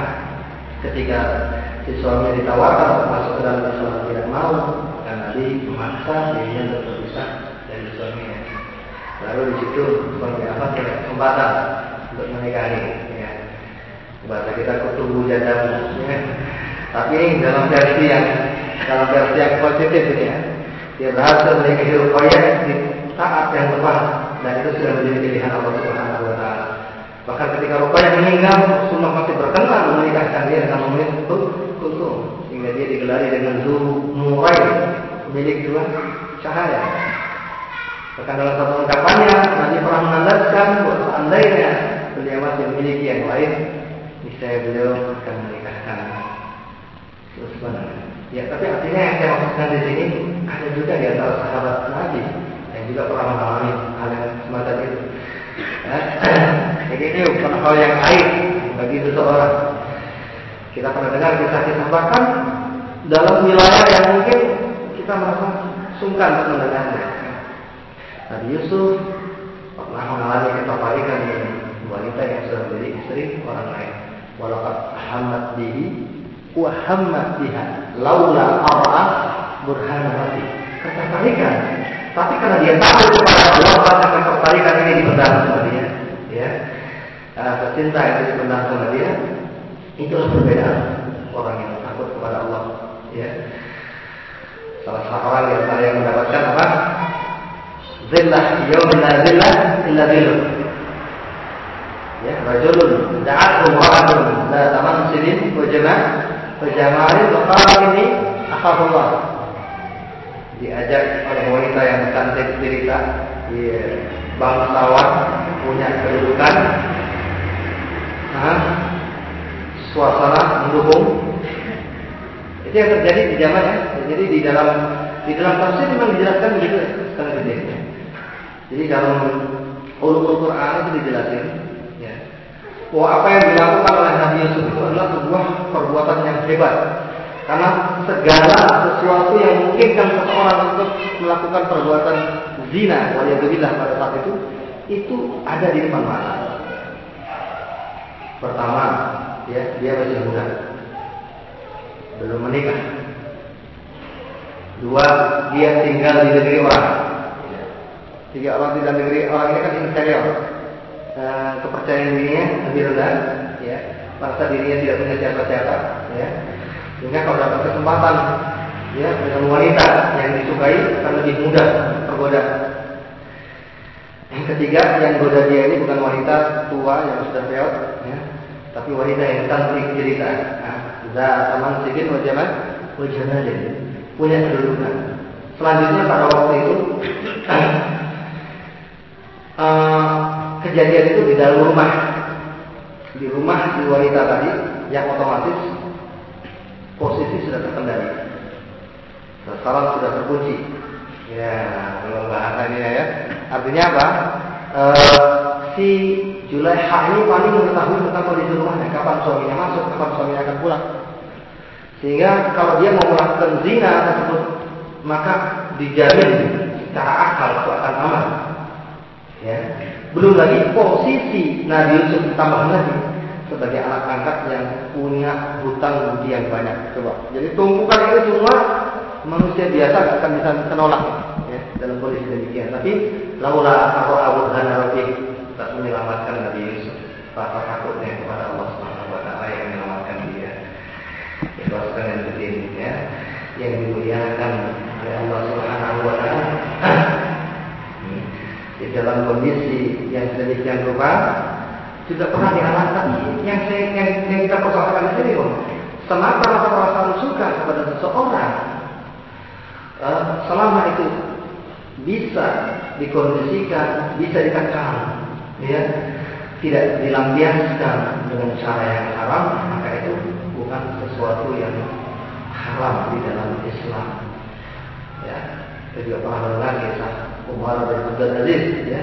A: ketika si suami ditawarkan untuk masuk ke dalam Islam tidak mau dan Nabi memaksa dirinya untuk berpisah dari suaminya. Lalu di situ sebagai apa kesempatan untuk menikahi ya. bahasa kita kutubu jadamu ya. tapi dalam versi yang dalam versi yang positif ini ya dia berhasil menikahi Ruqayyah di saat yang tepat dan itu sudah menjadi pilihan Allah Subhanahu wa bahkan ketika Ruqayyah meninggal Rasulullah masih berkenan menikahkan dia dengan memilih Kulsum sehingga dia digelari dengan Zul Murai milik dua cahaya. Bahkan dalam satu ungkapannya, Nabi pernah menandaskan bahwa seandainya beliau masih memiliki yang lain, niscaya beliau akan menikahkan. Utsman. Ya, tapi artinya yang saya maksudkan di sini ada juga di antara sahabat Nabi yang juga pernah mengalami hal yang semacam itu. Jadi ini bukan hal yang aib bagi seseorang. Kita pernah dengar kisah-kisah bahkan dalam wilayah yang mungkin kita merasa sungkan untuk mendengarnya. Nabi Yusuf pernah mengalami ketertarikan dengan wanita yang sudah menjadi istri orang lain. Walakat hamad bihi wa hamad biha laula ar'a burhan hati. Ketertarikan. Tapi karena dia takut kepada Allah, maka ketertarikan ini dipendam sama dia. Ya. Rasa cinta yang dipendam sama dia, itulah perbedaan orang yang takut kepada Allah. Ya. Salah satu orang yang saya mendapatkan apa? Zillah yawmin zillah illa zillah ya rajulun da'athu imra'atun la tamansilin wa jama' wa jamalin wa qala ini akhafullah diajak oleh wanita yang cantik cerita di bangsawan punya kedudukan nah, suasana mendukung? Itu yang terjadi di zaman ya. Jadi di dalam di dalam tafsir memang dijelaskan begitu ya kejadiannya jadi dalam ulumul Quran itu dijelaskan bahwa apa yang dilakukan oleh Nabi Yusuf itu adalah sebuah perbuatan yang hebat. Karena segala sesuatu yang memungkinkan seseorang untuk melakukan perbuatan zina, waliyadzubillah pada saat itu, itu ada di depan mata. Pertama, ya, dia masih muda, belum menikah. Dua, dia tinggal di negeri orang. Tiga orang tidak negeri orang ini kan inferior, Eh, kepercayaan dirinya lebih rendah, ya, merasa dirinya tidak punya siapa-siapa, ya. Sehingga kalau dapat kesempatan, ya, dengan wanita yang disukai akan lebih mudah tergoda. Yang ketiga, yang goda dia ini bukan wanita tua yang sudah peot, ya, tapi wanita yang cantik cerita. Nah, taman sedikit wajaman, wajamalin, punya kedudukan. Selanjutnya pada waktu itu uh, <clears throat> kejadian itu di dalam rumah di rumah si wanita tadi yang otomatis posisi sudah terkendali. Sasaran sudah terkunci. Ya, kalau bahasanya ya. Artinya apa? E, si Julaiha ini paling mengetahui tentang kondisi rumahnya, kapan suaminya masuk, kapan suaminya akan pulang. Sehingga kalau dia mau melakukan zina tersebut, maka dijamin secara akal itu akan aman. Ya. Belum lagi posisi Nabi Yusuf ditambah lagi sebagai anak angkat yang punya hutang budi yang banyak. Coba. Jadi tumpukan ini semua manusia biasa nggak akan bisa menolak ya, dalam kondisi demikian. Tapi laula atau Abu Hanarofi tak menyelamatkan Nabi Yusuf. Rasa takutnya kepada Allah Subhanahu Wa Taala yang menyelamatkan dia. Ikhlaskan yang kecil ya, yang dimuliakan oleh Allah Subhanahu Wa Taala. Di dalam kondisi yang sedemikian rupa tidak pernah dialahkan yang saya yang, yang kita persoalkan di sini kok. Semata mata perasaan suka kepada seseorang uh, selama itu bisa dikondisikan, bisa ditekan, ya, tidak dilampiaskan dengan cara yang haram, maka itu bukan sesuatu yang haram di dalam Islam. Ya, kita juga pernah mendengar kisah Umar bin Abdul Aziz, ya.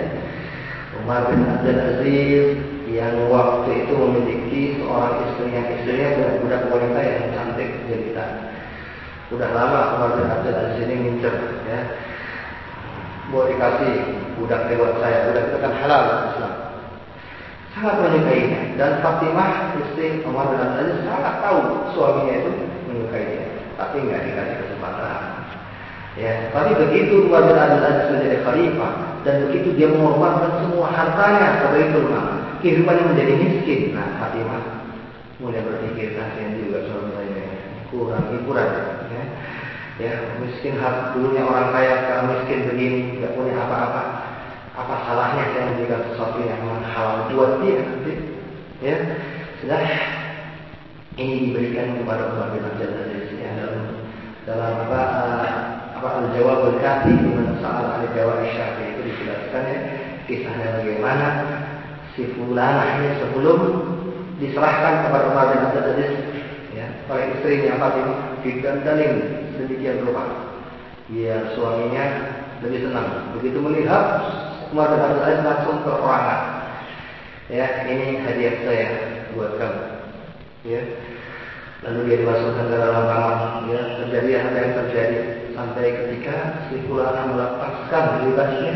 A: Umar bin Abdul Aziz yang waktu itu memiliki seorang istri yang istrinya adalah budak wanita yang cantik jelita. Sudah lama Umar bin Abdul Aziz ini ngincer ya. Mau dikasih budak lewat saya, budak itu kan halal Islam. Sangat menyukainya dan Fatimah istri Umar bin Abdul sangat tahu suaminya itu menyukainya, tapi nggak dikasih kesempatan. Ya, tapi begitu Umar bin Abdul Aziz menjadi khalifah dan begitu dia mengorbankan semua hartanya kepada itu kehidupannya menjadi miskin. Nah, Fatimah mulai berpikir kasihan juga suami saya kurang hiburan ya. miskin harus dulunya orang kaya sekarang miskin begini nggak punya apa-apa. Apa salahnya saya memberikan sesuatu yang halal buat dia nanti? Ya sudah. Ini diberikan kepada bin Abdul Aziz ya dalam dalam apa uh, apa al jawab berkati mana soal al jawab syafi itu dijelaskan ya. Kisahnya bagaimana? Si fulanah ini sebelum diserahkan kepada Umar bin Abdul Aziz oleh istrinya Fatimah digandalin sedemikian rupa. Ya suaminya lebih senang. Begitu melihat Umar bin Abdul Aziz langsung terperangat. Ya, ini hadiah saya buat kamu. Ya. Lalu dia dimasukkan ke dalam kamar. Ya, terjadi apa yang terjadi sampai ketika si fulanah melepaskan libasnya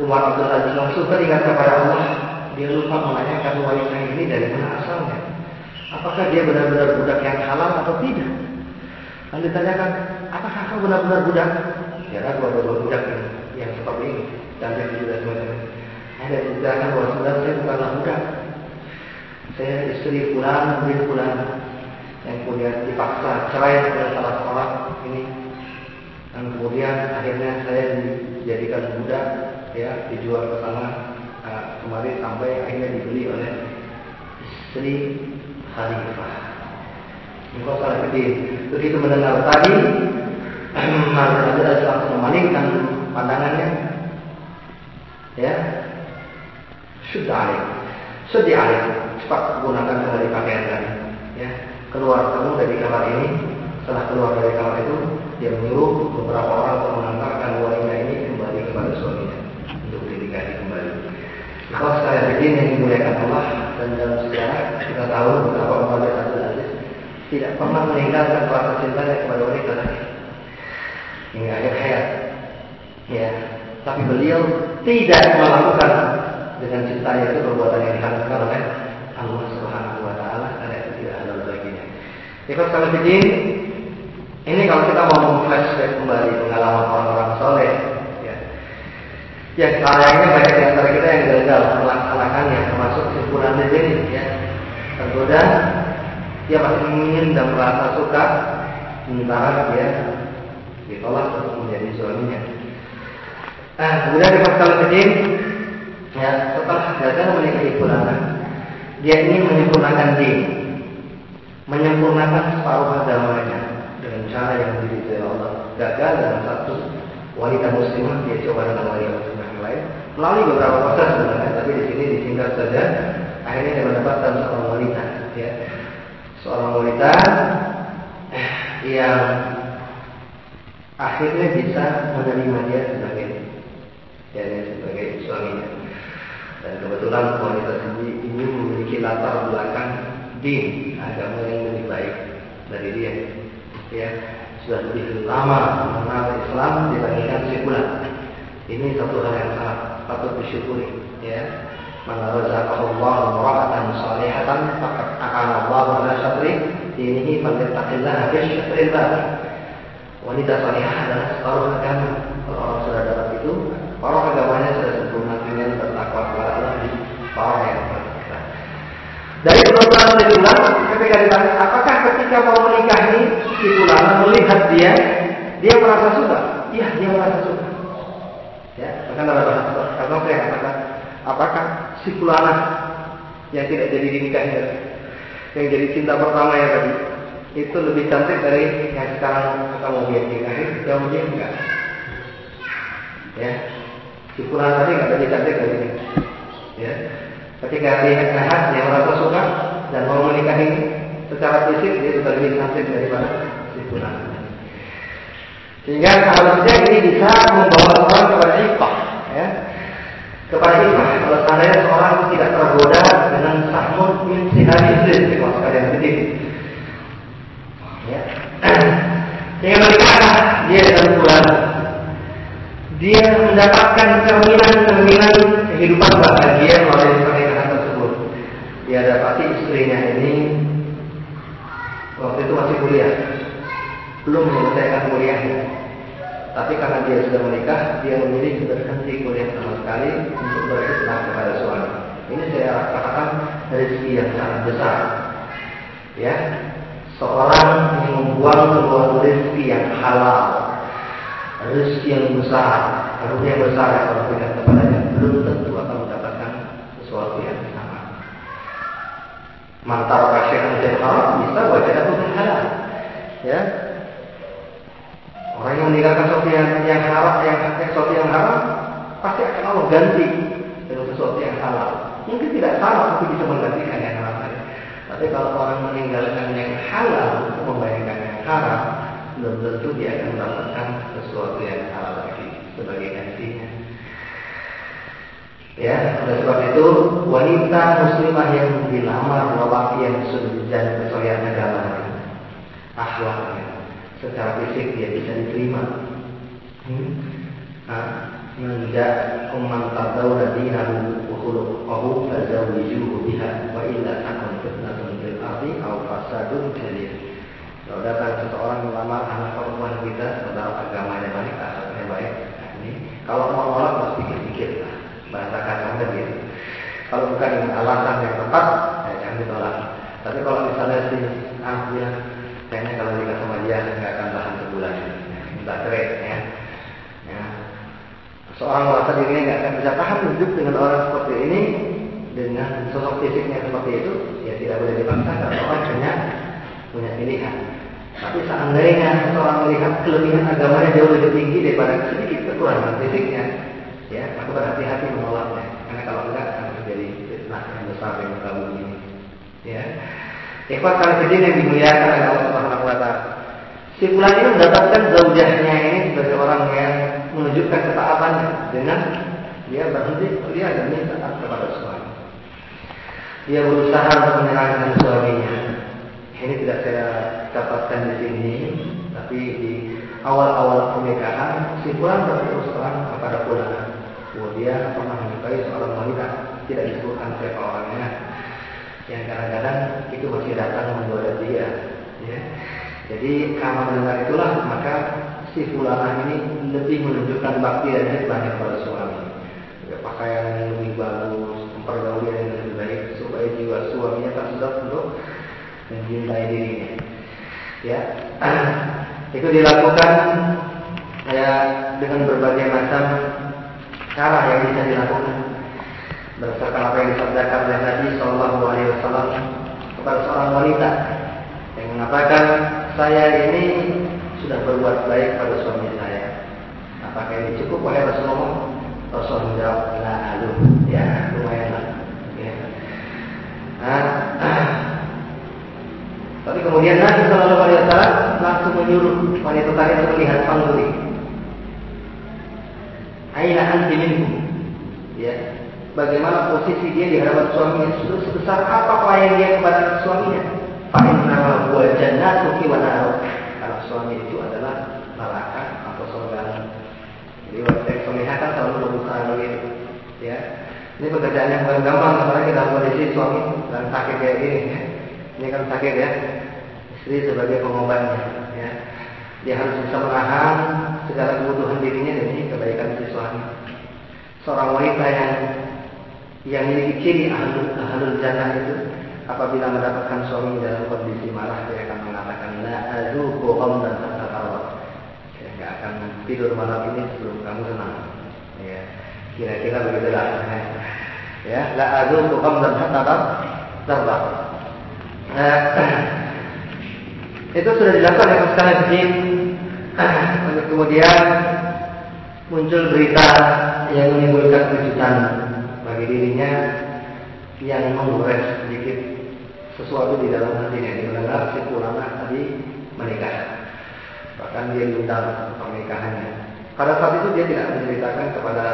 A: Umar Abdul Aziz langsung teringat kepada Allah. Dia lupa menanyakan wanita ini dari mana asalnya. Apakah dia benar-benar budak yang halal atau tidak? Lalu ditanyakan, apakah kau benar-benar budak? Ya, aku ada budak yang, yang seperti ini. Dan dia juga semacam ini. Ada diceritakan bahwa sebenarnya saya bukanlah budak. Saya istri pulang, bin pulang. Yang kemudian dipaksa cerai oleh salah seorang ini. Dan kemudian akhirnya saya dijadikan budak ya dijual ke sana uh, kemarin sampai akhirnya dibeli oleh istri khalifah. Engkau salah. Begitu mendengar tadi, Maka Abdul langsung memalingkan pandangannya. Ya, sudah alik, sudah alik. Cepat gunakan kembali pakaian tadi. Ya, keluar kamu dari kamar ini. Setelah keluar dari kamar itu, dia menyuruh beberapa orang untuk mengantarkan wanita ini kembali kepada suaminya dikaji kembali. Kalau sekali lagi yang dimuliakan Allah dan dalam sejarah kita tahu betapa Umar bin Abdul Aziz tidak pernah meninggalkan rasa cintanya kepada wanita hingga akhir hayat. Ya, tapi beliau tidak melakukan dengan cintanya itu perbuatan yang diharamkan oleh Allah Subhanahu Wa Taala karena itu tidak ada baginya. Ikhlas sekali lagi ini kalau kita mau flashback kembali pengalaman orang-orang soleh yang sayangnya banyak di antara kita yang gagal melaksanakannya, termasuk kesimpulan di sini ya. Tergoda, dia masih ingin dan merasa suka, sementara dia ditolak untuk menjadi suaminya. Nah, kemudian di pasal kecil, ya setelah gagal menikahi fulana, dia ingin menyempurnakan diri, menyempurnakan separuh agamanya dengan cara yang diridhoi Allah. Gagal dalam satu wanita muslimah dia coba dengan wanita muslimah lain melalui beberapa proses sebenarnya tapi di sini disingkat saja akhirnya dia mendapatkan seorang wanita, ya, seorang wanita yang akhirnya bisa menerima dia sebagai ya, sebagai suaminya. Dan kebetulan wanita sendiri ini memiliki latar belakang din agama yang lebih baik dari dia. Ya, sudah lebih lama mengenal Islam dibandingkan si Ini satu hal yang sangat patut disyukuri. Ya, Man razaqahu imra'atan salihatan faqad a'ana Allah ala syatri dinihi falyattaqillaha fi syatril baqi. Wanita salihah adalah separuh agama. Kalau orang sudah dapat itu, separuh agamanya sudah sempurna dengan bertakwa kepada Allah di separuh yang berbeda. Dari dari bulan, ketika ditanya, apakah ketika mau menikah ini, si melihat dia, dia merasa suka? Iya, dia merasa suka. Ya, bahkan ada bahasa, saya katakan, apakah si fulana yang tidak jadi dinikahi yang jadi cinta pertama ya tadi itu lebih cantik dari yang sekarang kamu lihat nikahi jauh dia enggak? Ya si fulana tadi enggak lebih cantik dari ini. Ya ketika lihat sehat yang merasa suka dan mau menikahi secara fisik dia sudah lebih cantik daripada si fulana sehingga harusnya ini bisa membawa orang kepada ifah ya. Kepada iman kalau seandainya seorang tidak tergoda dengan sahmud min sihari iblis kalau sekalian jadi ya. <clears throat> Sehingga mereka dia dalam bulan dia mendapatkan cerminan-cerminan kehidupan bahagia melalui pernikahan tersebut. Dia dapati istrinya ini waktu itu masih kuliah belum menyelesaikan kuliahnya tapi karena dia sudah menikah, dia memilih berhenti kuliah sama sekali untuk berkhidmat kepada suami. Ini saya katakan rezeki yang sangat besar. Ya, seorang yang membuang sebuah rezeki yang halal, rezeki yang besar, karunia yang besar yang kalau berikan kepadanya belum tentu akan mendapatkan sesuatu yang sama. Mantar kasih yang haram bisa wajah halal. Ya, Orang yang meninggalkan sesuatu yang, yang haram, yang sesuatu yang haram, pasti akan Allah ganti dengan sesuatu yang halal. Mungkin tidak salah, tapi bisa menggantikan yang haram. Tapi kalau orang meninggalkan yang halal membayangkan yang haram, belum tentu dia akan mendapatkan sesuatu yang halal lagi sebagai gantinya. Ya, oleh sebab itu wanita muslimah yang dilamar lelaki yang sudah dijaga kesoyan agama akhlaknya secara fisik dia bisa diterima. Hmm? Nah, Menjak umman tardau dinahu wa khuluquhu fazawwijuhu biha wa illa takun fitnatun fil ardi aw fasadun kabir. Kalau datang seseorang melamar anak perempuan kita, saudara agamanya baik, akhlaknya baik, nah, ini kalau mau nolak harus pikir-pikir lah. Bahasa kasarnya gitu. Kalau bukan dengan alasan yang tepat, ya jangan ditolak. Tapi kalau misalnya si ah ya sama dia nggak akan tahan sebulan minta cerai ya. ya. Seorang merasa dirinya nggak akan bisa tahan hidup dengan orang seperti ini dengan sosok fisiknya seperti itu ya tidak boleh dipaksa karena orang punya punya pilihan. Tapi seandainya seorang melihat kelebihan agamanya jauh lebih tinggi daripada sedikit kekurangan fisiknya ya aku berhati-hati menolaknya. Karena kalau enggak akan terjadi fitnah yang besar yang kamu ini. Ya. Ikhwan kali yang dimuliakan oleh Allah Subhanahu wa taala. Si fulan ini mendapatkan zaujahnya ini sebagai orang yang menunjukkan ketaatannya dengan dia berhenti dia demi taat kepada suami. Dia berusaha untuk menyenangkan suaminya. Ini tidak saya dapatkan di sini, tapi di awal-awal pernikahan si fulan berterus terang kepada fulan bahwa dia pernah menyukai seorang wanita, tidak disebutkan siapa orangnya yang kadang-kadang itu masih datang menggoda dia. Jadi karena mendengar itulah maka si fulana ini lebih menunjukkan bakti dan khidmahnya kepada suami. Ya, pakaian yang lebih bagus, mempergauli yang lebih baik supaya jiwa suaminya tak sedap untuk mencintai dirinya. Ya, <clears throat> itu dilakukan ya dengan berbagai macam cara yang bisa dilakukan berdasarkan apa yang disabdakan oleh Nabi Shallallahu Alaihi Wasallam kepada seorang wanita yang mengatakan saya ini sudah berbuat baik pada suami saya. Apakah ini cukup oleh Rasulullah? Rasul menjawab, la ya lumayan lah. Nah. Tapi kemudian Nabi Shallallahu Alaihi Wasallam langsung menyuruh wanita tadi untuk melihat pangguli. Aina anti. Ya, bagaimana posisi dia di hadapan suaminya? Sebesar apa pelayan dia kepada suaminya? Fa'inna huwa jannatuki wa Kalau suami itu adalah neraka atau surga. Jadi wanita yang solihah kan selalu begitu. Ya. Ini pekerjaan yang bukan gampang, apalagi kita kondisi suami dan sakit kayak gini. Ya. Ini kan sakit ya. Istri sebagai pengobatnya. Ya. Dia harus bisa menahan segala kebutuhan dirinya demi kebaikan si suami. Seorang wanita yang yang memiliki ciri ahlul, ahlul jannah itu apabila mendapatkan suami dalam kondisi marah dia akan mengatakan la azuqu dan hatta tarwa. Saya nggak akan tidur malam ini sebelum kamu senang. Ya, kira-kira begitulah. Ya, la azuqu dan hatta tarwa. Eh, <clears throat> itu sudah dilakukan oleh sekalian di kemudian muncul berita yang menimbulkan kejutan bagi dirinya yang menggores sedikit sesuatu di dalam hatinya dia. Si ulama tadi menikah bahkan dia diundang pernikahannya. Pada saat itu dia tidak menceritakan kepada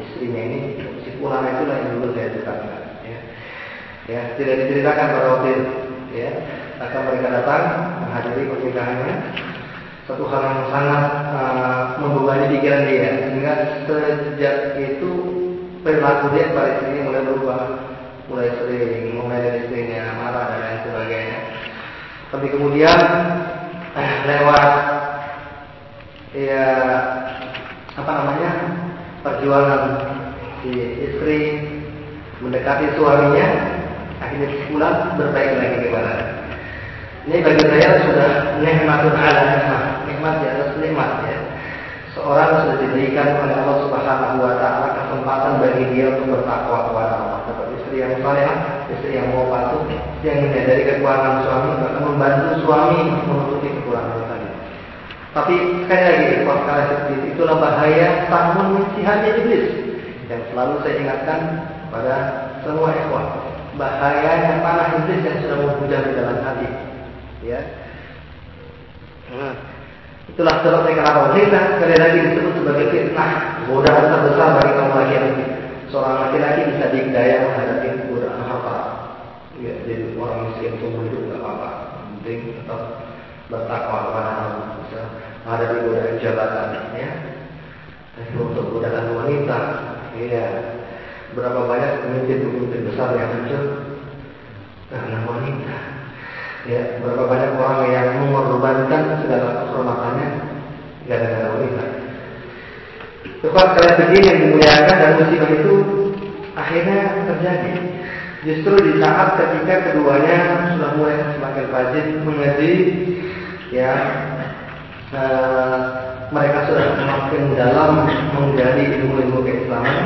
A: istrinya ini. Si ulama itulah yang dulu saya ceritakan ya. ya tidak diceritakan pada waktu itu ya. Akan mereka datang menghadiri pernikahannya. Satu hal yang sangat uh, membebani pikiran dia. Sehingga sejak itu perilaku dia pada istrinya mulai berubah mulai sering memilih istrinya marah dan lain sebagainya. Tapi kemudian eh, lewat ya apa namanya perjuangan si istri mendekati suaminya akhirnya pulang berbaik lagi kepada ini bagi saya sudah nikmatun ala nikmat nikmat di atas nikmat ya. Seorang sudah diberikan oleh Allah Subhanahu wa taala kesempatan bagi dia untuk bertakwa kepada Allah istri yang saleh istri yang mau patuh yang menyadari kekurangan suami bahkan membantu suami untuk menutupi kekurangan tadi. Tapi sekali lagi kalau seperti itu itulah bahaya tahun hanya iblis. Yang selalu saya ingatkan pada semua ikhwan bahayanya panah iblis yang sudah menghujam di dalam hati. Ya. Nah, itulah sebabnya kenapa wanita sekali lagi disebut sebagai fitnah godaan terbesar bagi kaum laki-laki. Seorang laki-laki bisa dikdaya menghadapi ya, jadi orang miskin seumur hidup nggak apa-apa. Penting tetap bertakwa kepada Allah. Bisa menghadapi godaan jabatan ya. Tapi untuk godaan wanita ya berapa banyak pemimpin-pemimpin besar yang muncul karena wanita. Ya, berapa banyak orang yang mengorbankan segala kehormatannya gara-gara wanita. Tepat kalian begini yang dimuliakan dan musibah itu akhirnya terjadi. Justru di saat ketika keduanya sudah mulai semakin rajin mengaji, ya uh, mereka sudah semakin dalam menggali ilmu-ilmu keislaman,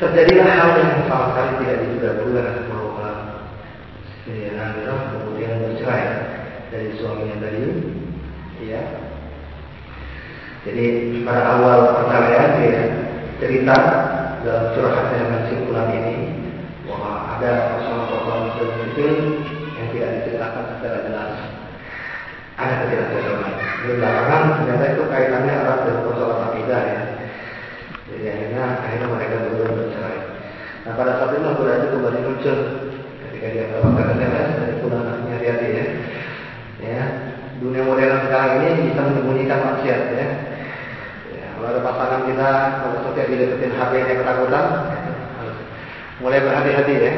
A: terjadilah hal yang sama sekali tidak diduga-duga Sayyidina Aminah kemudian bercerai dari suaminya tadi ya. Jadi pada awal perceraian dia cerita dalam curhatnya dengan simpulan ini bahwa ada persoalan-persoalan kecil yang tidak diceritakan secara jelas. Ada ketidakcocokan di belakangan ternyata itu kaitannya erat dengan persoalan akidah ya. Jadi akhirnya akhirnya mereka berdua bercerai. Nah pada saat itu Abu itu kembali muncul. Ketika dia mendapatkan SMS dari pulang hati-hati ya. Ya, dunia modern sekarang ini bisa menyembunyikan maksiat ya. ya kalau ada pasangan kita kalau setiap dideketin HP-nya ketakutan, mulai berhati-hati ya.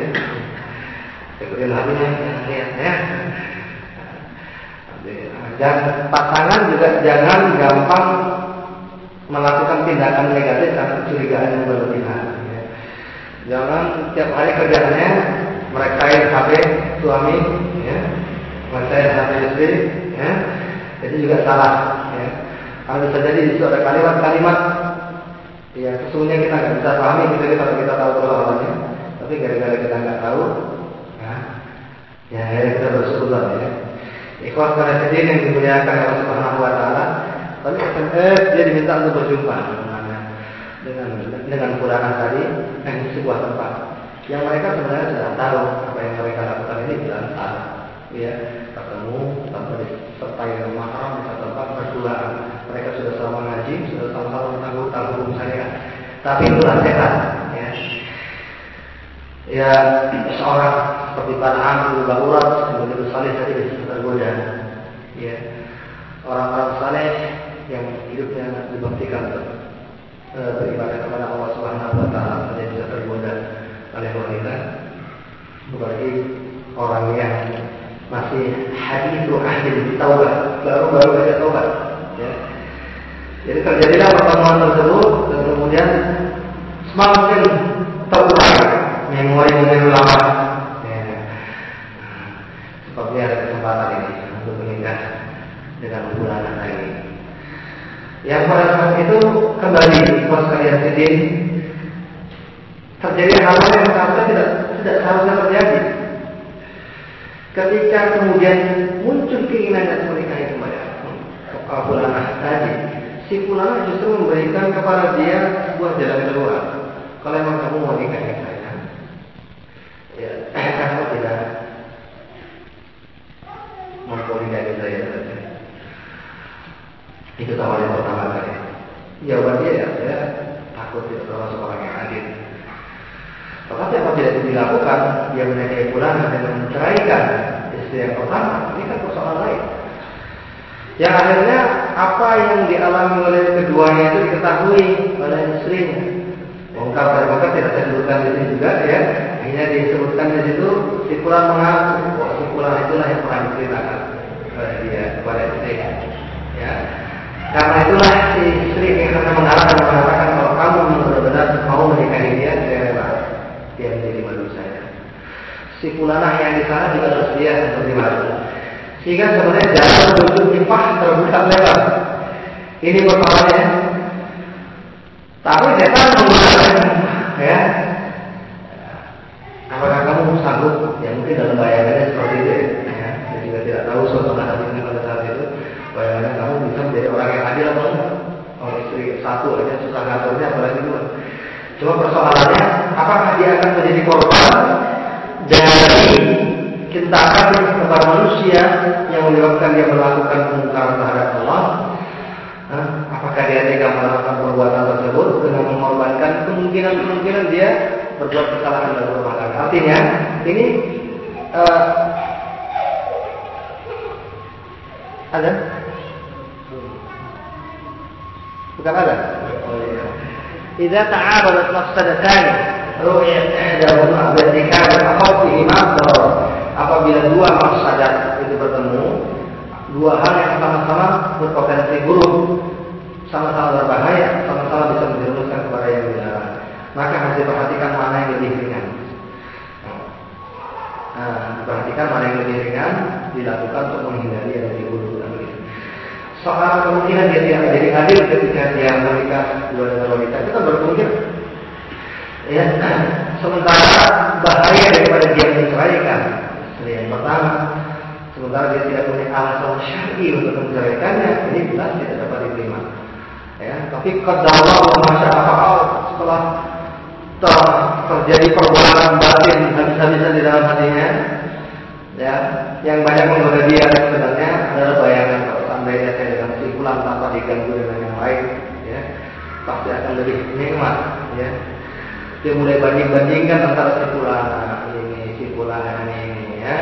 A: HP-nya, lihat ya. Dan pasangan juga jangan gampang melakukan tindakan negatif karena kecurigaan yang berlebihan. Ya. Jangan tiap hari kerjanya merekain HP suami, ya, merekain HP istri, ya, itu juga salah. Ya. Karena bisa jadi di situ ada kalimat-kalimat ya sesungguhnya kita nggak bisa pahami kecuali kalau kita tahu persoalannya. Tapi gara-gara kita nggak tahu, ya, ya akhirnya kita bersyukur ya. Ikhwas karena kecil yang dimuliakan oleh Subhanahu Wa Taala, tapi SMS dia diminta untuk berjumpa dengan dengan dengan fulana tadi, eh, di sebuah tempat yang mereka sebenarnya sudah tahu apa yang mereka lakukan ini tidak salah. ya ketemu tanpa disertai dengan mahram di satu tempat berduaan. Mereka sudah sama ngaji, sudah sama-sama menanggung tanggung saya. Tapi itulah sehat, ya. Ya, seorang seperti Bal'am bin Bahurat, begitu saleh tadi bisa tergoda. Ya, orang-orang saleh yang hidupnya dibuktikan uh, beribadah kepada Allah Subhanahu wa taala saja bisa tergoda oleh wanita. Apalagi orang yang masih hadithu ahli taubat, baru-baru saja taubat. Ya. Jadi terjadilah pertemuan tersebut dan kemudian semakin terurai memori-memori lama. Ya. Seperti ada kesempatan ini untuk menikah dengan bulan ini. Yang pada saat itu kembali sedih terjadi hal-hal yang seharusnya tidak tidak seharusnya terjadi. Ketika kemudian muncul keinginan untuk menikahi kembali Fulana tadi, si Fulana justru memberikan kepada dia sebuah jalan keluar. Kalau memang kamu mau nikahi saya, ya kamu tidak mempoligami saya saja. Itu tawaran pertama kali. Jawaban dia ya, saya takut tidak termasuk orang yang adil. Tetapi apa tidak dilakukan, dia menikahi pulang dan menceraikan istri yang pertama, ini kan persoalan lain. Yang akhirnya apa yang dialami oleh keduanya itu diketahui oleh istrinya. Bongkar dari bongkar tidak saya sebutkan di sini juga ya. Akhirnya disebutkan di situ si pulang mengaku bahwa si pulang itulah yang pernah diceritakan oleh dia kepada istrinya. Ya. Karena itulah si istri yang akan mengarah dan mengatakan kalau kamu benar-benar mau menikahi dia, saya rela dia menjadi madu saya. Si sana juga bersedia seperti madu. Sehingga sebenarnya jalan menuju nifah terbuka lebar. Ini persoalannya. Yang banyak menggoda dia sebenarnya adalah bayangan seandainya saya dengan kesimpulan tanpa diganggu dengan yang lain, ya, pasti akan lebih nikmat, ya. Dia mulai banding-bandingkan antara kesimpulan ini, kesimpulan ini, ini, ya.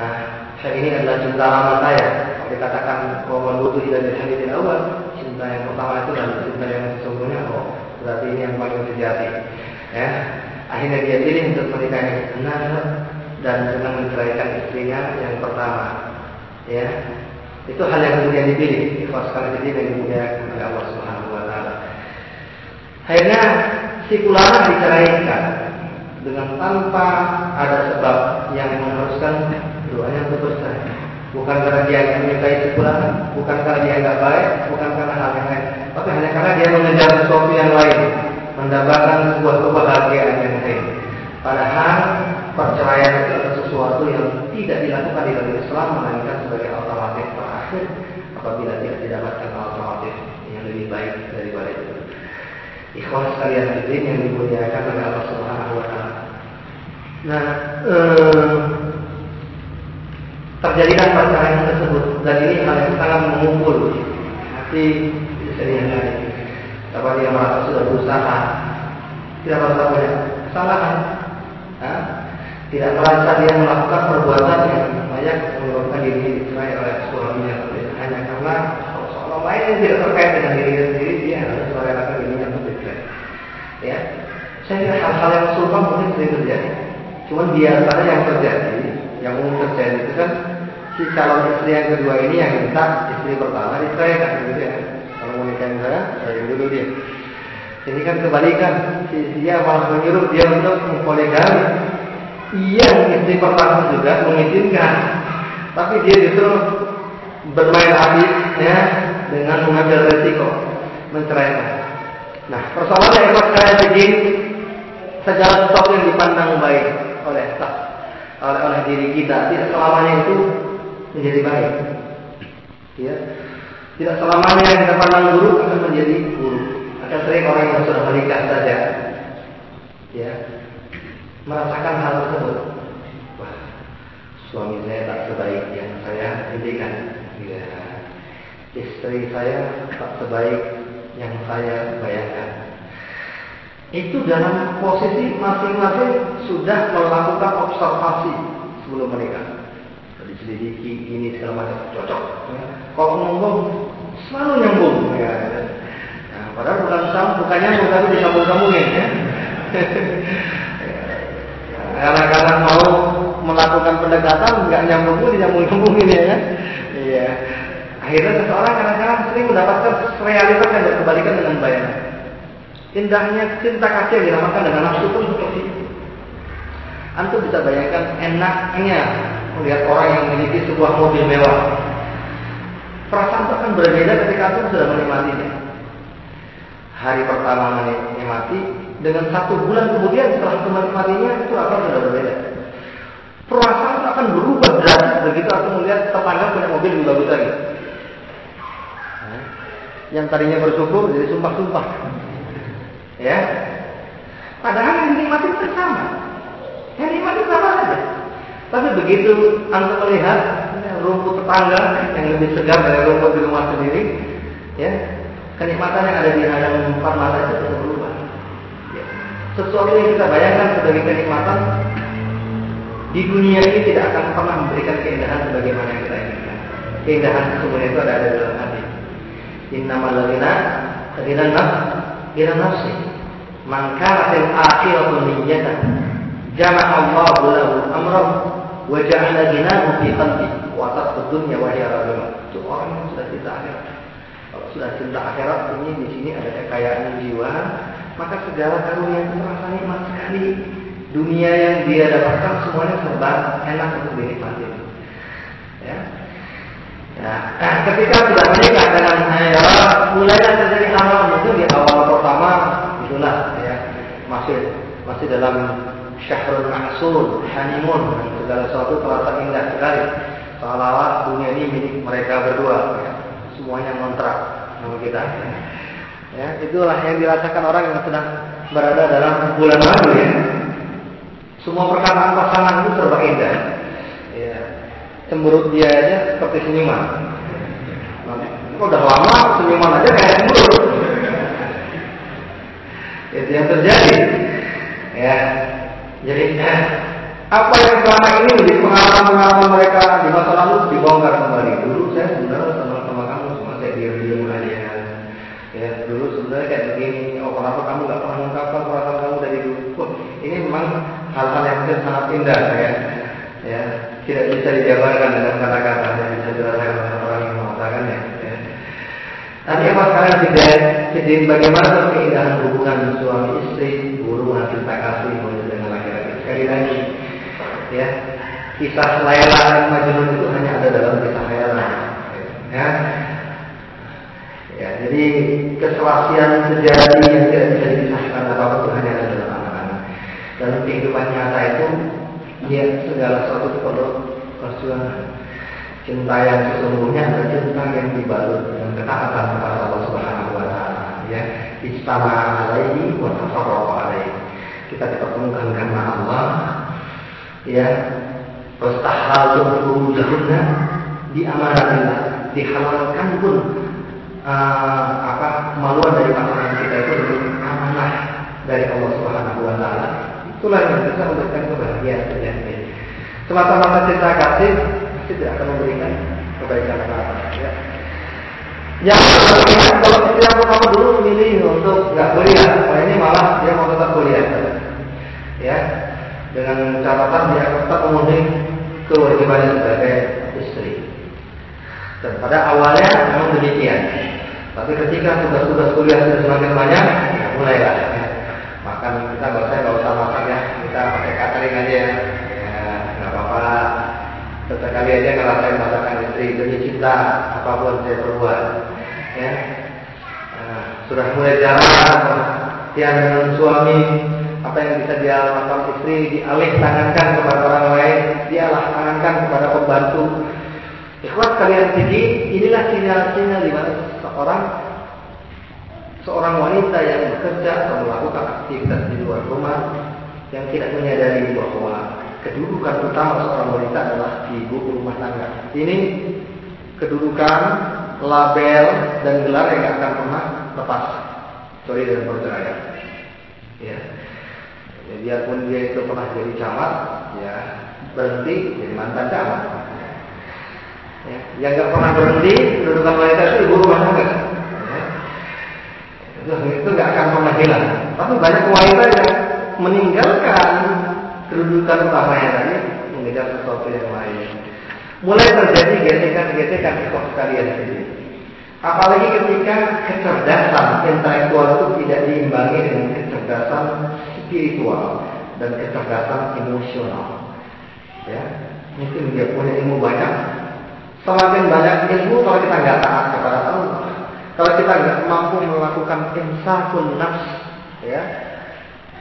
A: Nah, saya ini adalah cinta lama saya. Dikatakan bahwa butuh tidak di awal, cinta yang pertama itu dan cinta yang sesungguhnya, oh, berarti ini yang paling sejati, ya. Akhirnya dia pilih untuk menikahi benar dan dengan menceraikan istrinya yang pertama, ya itu hal yang kemudian dipilih. Ikhlas sekali jadi yang dimuliakan oleh Allah Subhanahu wa taala. Akhirnya si kulana diceraikan dengan tanpa ada sebab yang mengharuskan doanya untuk bercerai. Bukan karena dia yang menyukai si kulana, bukan karena dia nggak baik, bukan karena hal yang lain, tapi hanya karena dia mengejar sesuatu yang lain, mendapatkan sebuah kebahagiaan yang lain. Padahal perceraian itu adalah sesuatu yang tidak dilakukan di dalam Islam melainkan sebagai alternatif terakhir apabila tidak didapatkan alternatif yang lebih baik daripada itu. Ikhwan sekalian hadirin yang dimuliakan oleh Allah Subhanahu wa taala. Nah, eh, terjadilah perceraian tersebut dan ini hal yang sangat mengumpul hati istri yang lain. Dapat dia merasa sudah berusaha, tidak merasa punya kesalahan, ya? Tidak merasa dia melakukan perbuatan yang banyak menyebabkan dirinya dicerai oleh suaminya hanya karena soal lain yang tidak terkait dengan dirinya sendiri dia harus merelakan dirinya untuk dicerai. Ya, saya kira hal-hal yang serupa mungkin sering terjadi. Cuman biasanya yang terjadi, yang umum terjadi itu kan si calon istri yang kedua ini yang minta istri pertama diceraikan gitu ya. Kalau mau nikahin saya, saya dulu dia. Ini kan kebalikan, si dia malah menyuruh dia untuk mempoligami. Iya, istri pertama juga mengizinkan, tapi dia justru bermain api ya dengan mengambil resiko menceraikan. Nah, persoalannya yang saya bikin segala sesuatu yang dipandang baik oleh oleh oleh diri kita tidak selamanya itu menjadi baik. Ya. Tidak selamanya yang kita pandang buruk akan menjadi buruk. Akan sering orang yang sudah menikah saja ya merasakan hal tersebut. Wah, suami saya tak sebaik yang saya inginkan. Ya. Istri saya tak sebaik yang saya bayangkan itu dalam posisi masing-masing sudah melakukan observasi sebelum menikah. Diselidiki ini segala macam cocok. Ya. Kalau ngomong selalu nyambung. Ya. Nah, padahal bukan sam, bukan nyambung tapi disambung-sambungin. Ya. <laughs> Kadang-kadang mau melakukan pendekatan nggak nyambung pun disambung-sambungin ya. Iya. Akhirnya seseorang kadang-kadang sering mendapatkan realitas yang berkebalikan dengan bayangan. Indahnya cinta kasih yang dinamakan dengan nafsu pun seperti itu. Antum bisa bayangkan enaknya melihat orang yang memiliki sebuah mobil mewah. Perasaan itu akan berbeda ketika antum sudah menikmatinya. Hari pertama menikmati, dengan satu bulan kemudian setelah menikmatinya itu akan sudah berbeda. Perasaan akan berubah drastis begitu aku melihat tetangga punya mobil lebih bagus lagi. Yang tadinya bersyukur jadi sumpah-sumpah. Ya. Padahal yang dinikmati itu sama. Yang dinikmati sama saja. Tapi begitu anda melihat ya, rumput tetangga yang lebih segar dari rumput di rumah sendiri, ya kenikmatan yang ada di hadapan mata itu berubah. Sesuatu yang kita bayangkan sebagai kenikmatan di dunia ini tidak akan pernah memberikan keindahan sebagaimana yang kita inginkan. Keindahan sesungguhnya itu ada di dalam hati. Innamal ladina kadiran ila nafsi. Man kanat al-akhiratu niyyatan jama'a Allah lahu amrahu wa ja'ala ghinahu fi qalbi wa taqad dunya wa hiya Itu orang yang sudah cinta akhirat. Kalau sudah cinta akhirat ini di sini ada kekayaan jiwa, maka segala karunia itu terasa nikmat sekali. Dunia yang dia dapatkan semuanya serba enak untuk dinikmati. Ya, Nah, ketika sudah menikah dengan ya, mulailah terjadi hal-hal mungkin di awal pertama itulah ya masih masih dalam syahrul ma'sul, honeymoon segala sesuatu terasa indah sekali. Seolah-olah dunia ini milik mereka berdua. Ya. Semuanya kontrak sama kita. Ya, itulah yang dirasakan orang yang sedang berada dalam bulan madu ya. Semua perkataan pasangan itu serba indah. Ya, cemberut dia aja seperti senyuman. Nah, udah lama senyuman aja kayak cemberut. Itu yang terjadi. Ya, jadi eh, apa yang selama ini menjadi pengalaman-pengalaman mereka di masa lalu dibongkar kembali. Dulu saya sebenarnya sama-sama hal-hal yang sangat indah ya. Ya, tidak bisa dijabarkan dengan kata-kata yang bisa dirasakan oleh orang yang mengatakannya. Ya. Tapi apa sekarang tidak jadi bagaimana keindahan hubungan suami istri, guru cinta kasih dengan laki-laki. Sekali lagi, ya kisah Laila dan Majnun itu hanya ada dalam kisah Laila. Ya, ya jadi keselasian sejati yang tidak bisa dipisahkan apa pun itu hanya ada. Dalam kehidupan nyata itu ya segala sesuatu perlu perjuangan. Cinta yang sesungguhnya adalah cinta yang dibalut dengan ketaatan kepada Allah Subhanahu wa taala, ya. Istama alaihi wa tafarraqa alaihi. Kita dipertemukan karena Allah, ya. Wastahal furujahunna di dihalalkan pun uh, apa kemaluan dari pasangan kita itu dengan amanah dari Allah Subhanahu wa taala. Itulah yang bisa memberikan kebahagiaan sejati. Semata-mata cinta kasih pasti tidak akan memberikan kebaikan apa-apa. Ya. Yang berlebihan kalau aku kamu dulu milih untuk nggak kuliah, nah ini malah dia mau tetap kuliah. Ya, dengan catatan dia tetap memenuhi kewajibannya sebagai istri. Dan pada awalnya memang demikian. Tapi ketika tugas-tugas kuliah sudah semakin banyak, ya mulailah. Ya. Makan kita kalau saya nggak usah masak ya, kita pakai catering aja ya. Ya nggak apa-apa. Sesekali aja ngerasain masakan istri demi cinta apa pun saya perbuat. Ya. Nah, sudah mulai jarang dia dengan suami apa yang bisa dia lakukan istri dialih tangankan kepada orang lain, dialah tangankan kepada pembantu Ikhwas kalian tinggi, inilah sinyal-sinyal di mana seorang seorang wanita yang bekerja atau melakukan aktivitas di luar rumah yang tidak menyadari bahwa kedudukan utama seorang wanita adalah ibu rumah tangga. Ini kedudukan, label dan gelar yang akan pernah lepas kecuali dengan perceraian. Ya. ya. Biarpun dia itu pernah jadi camat, ya berhenti jadi mantan camat Ya. Yang nggak pernah berhenti kedudukan wanita itu ibu rumah tangga. Ya. Itu, nggak akan pernah. Tapi banyak wanita yang meninggalkan kedudukan utamanya tadi mengejar sesuatu yang lain. Mulai terjadi gesekan-gesekan kok sekalian ini. Apalagi ketika kecerdasan intelektual itu tidak diimbangi dengan kecerdasan spiritual dan kecerdasan emosional. Ya, mungkin dia punya ilmu banyak, Semakin banyak ilmu kalau kita nggak taat kepada Allah, kalau kita nggak mampu melakukan insafun nafs, ya,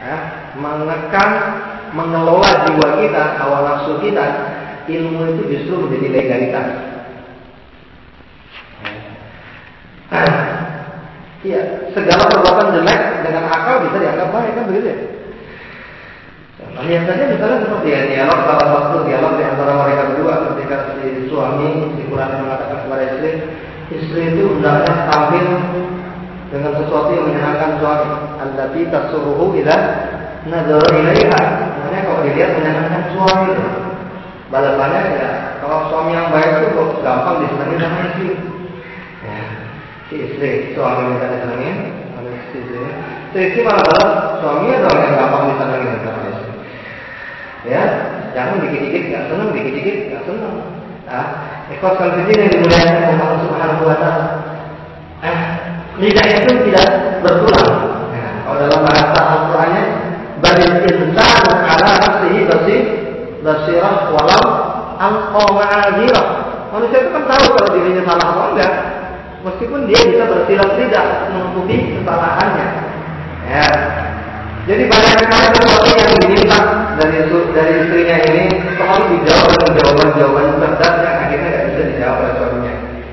A: ya mengekang, mengelola jiwa kita, awal nafsu kita, ilmu itu justru menjadi legalitas. <clears throat> Iya, segala perbuatan jelek dengan akal bisa dianggap baik kan begitu ya? Lihat saja misalnya seperti ya dialog salah satu dialog di antara mereka berdua ketika si suami si Quran mengatakan istri, itu hendaknya tampil dengan sesuatu yang menyenangkan suami. Allati tasuruhu ila nazar ilaiha. Makanya kalau dilihat menyenangkan suami itu. Balasannya ya kalau suami yang baik itu kok gampang disenangi sama istri. Ya, si istri suami minta disenangi oleh istri. Si istri malah balas suaminya dong yang gampang disenangi sama istri. Ya, jangan dikit-dikit nggak senang, dikit-dikit nggak senang. Ah, ekor kali yang dimuliakan Allah Subhanahu Wa Taala. Eh, lidah itu tidak bertulang. Ya, kalau dalam bahasa Al-Qur'annya, badil insan ala nafsihi basir basirah walau alqa ma'adzirah. Manusia itu kan tahu kalau dirinya salah atau enggak. Meskipun dia bisa bersilat tidak menutupi kesalahannya. Ya, jadi banyak sekali sesuatu yang diminta dari dari istrinya ini selalu dijawab dengan jawaban-jawaban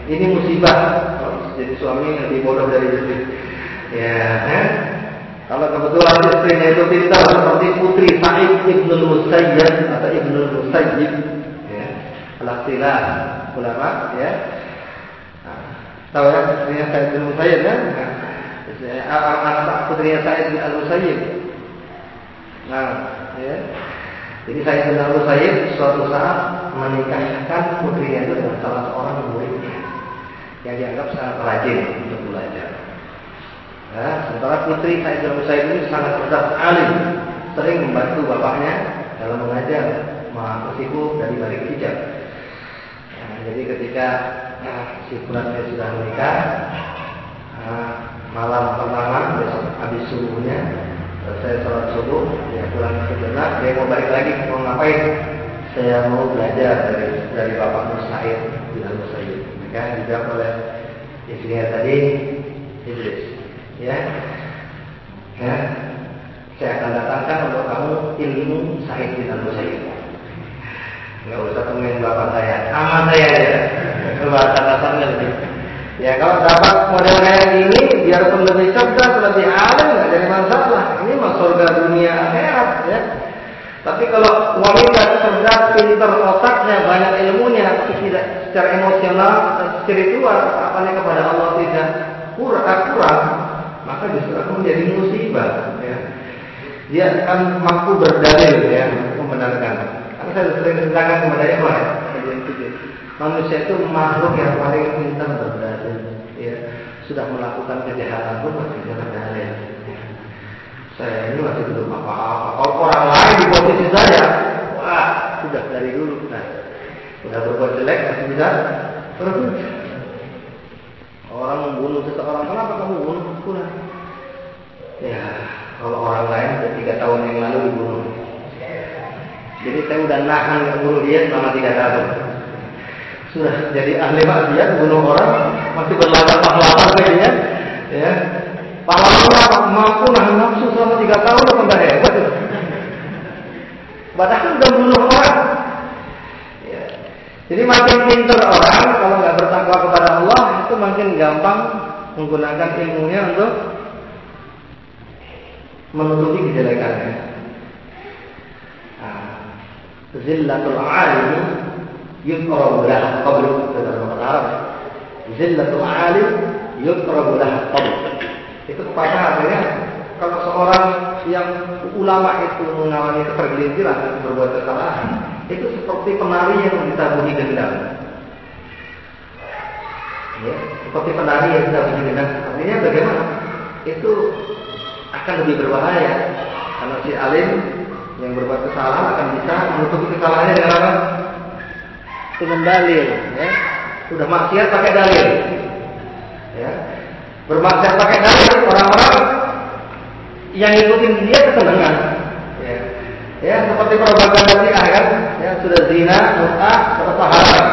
A: Ini musibah kalau jadi suami lebih bodoh dari istri. Ya, eh? Kalau kebetulan istrinya itu pintar seperti putri Sa'id ibnu Musayyib atau ibnu Musayyib, ya, alastilah ulama, ya. Nah, tahu ya istrinya Sa'id bin Musayyib ya? Nah, anak putrinya Sa'id bin Al Musayyib Nah, ya. Jadi saya benar saya suatu saat menikahkan putrinya itu dengan salah seorang muridnya yang dianggap sangat rajin untuk belajar. Ya, sementara putri dalam saya ini sangat cerdas alim, sering membantu bapaknya dalam mengajar meskipun dari balik hijab. Nah, jadi ketika nah, si pulannya sudah menikah, nah, malam pertama besok habis subuhnya saya sholat subuh, ya pulang sejenak, dia mau balik lagi, mau ngapain? Saya mau belajar dari dari Bapak Musaid bin Maka dijawab oleh istrinya tadi Idris. Ya, ya, saya akan datangkan untuk kamu ilmu Said bin Al Musaid. Enggak usah temuin bapak saya, sama saya ya. Bahasa dasarnya lebih Ya kalau dapat model kayak ini, biarpun lebih cerdas, lebih alim, nggak jadi masalah. Ini mah surga dunia akhirat, ya. Tapi kalau wanita cerdas, pintar otaknya, banyak ilmunya, tapi tidak secara emosional spiritual, apalagi kepada Allah tidak kurang, kurang maka justru akan menjadi musibah. Ya. Dia akan mampu berdalil ya, membenarkan. Karena saya sering ceritakan kepada Ikhwan, ya. manusia itu makhluk yang paling pintar berdalil. Ya. Sudah melakukan kejahatan pun masih. Ya. Saya ini masih belum apa-apa. Kalau orang lain di posisi saya, wah sudah dari dulu. Nah, sudah berbuat jelek masih bisa berbuat Orang membunuh seseorang, kenapa kamu bunuh? Kurang. Ya, kalau orang lain tiga tahun yang lalu dibunuh. Jadi saya udah nahan nggak bunuh dia selama tiga tahun. Sudah jadi ahli maksiat bunuh orang masih berlagak pahlawan kayak dia. Ya, pahlawannya mampu nahan nafsu selama tiga tahun apa enggak hebat? Padahal udah bunuh orang. Jadi makin pintar orang kalau nggak bertakwa kepada Allah itu makin gampang menggunakan ilmunya untuk menutupi kejelekannya. Nah, zillatul alim yukrabu laha Arab. Zillatul alim yukrabu laha. Itu kepada artinya kalau seorang yang ulama itu mengalami ketergelinciran berbuat kesalahan, itu seperti penari yang ditabuhi dendam. Ya, seperti penari yang ditabuhi dendam. Artinya bagaimana? Itu akan lebih berbahaya karena si alim yang berbuat kesalahan akan bisa menutupi kesalahannya dengan apa? Dengan dalil, ya. Sudah maksiat pakai dalil. Ya. Bermaksiat pakai dalil orang-orang yang ikutin dia kesenangan. Ya. ya, seperti propaganda Syiah kan? ya sudah zina, mut'ah, serta haram.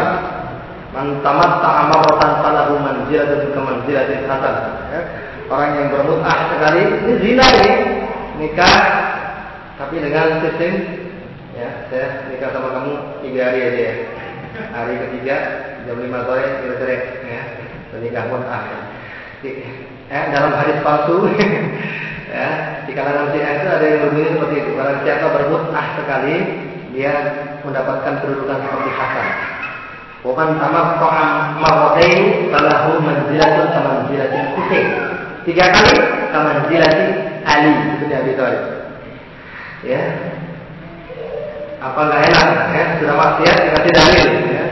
A: Man tamatta amaratan falahu manzilatun kamanzilatil hasan. Ya. Orang yang bermut'ah sekali ini zina ini. Nikah tapi dengan sistem ya, saya nikah sama kamu tiga hari aja ya. Hari ketiga jam lima sore kita cerai ya. Menikah mut'ah. Ya, dalam hadis palsu <laughs> ya, di kalangan Syiah itu ada yang berbunyi seperti itu. Barang siapa bermut'ah sekali, dia mendapatkan kedudukan seperti Hasan. Bukan sama Qa'am marratain falahu manzilatun sama manzilatin Husain. Tiga kali sama manzilatin Ali itu Abi Thalib. Ya. Apa enggak enak ya? Sudah maksiat dikasih dalil ya.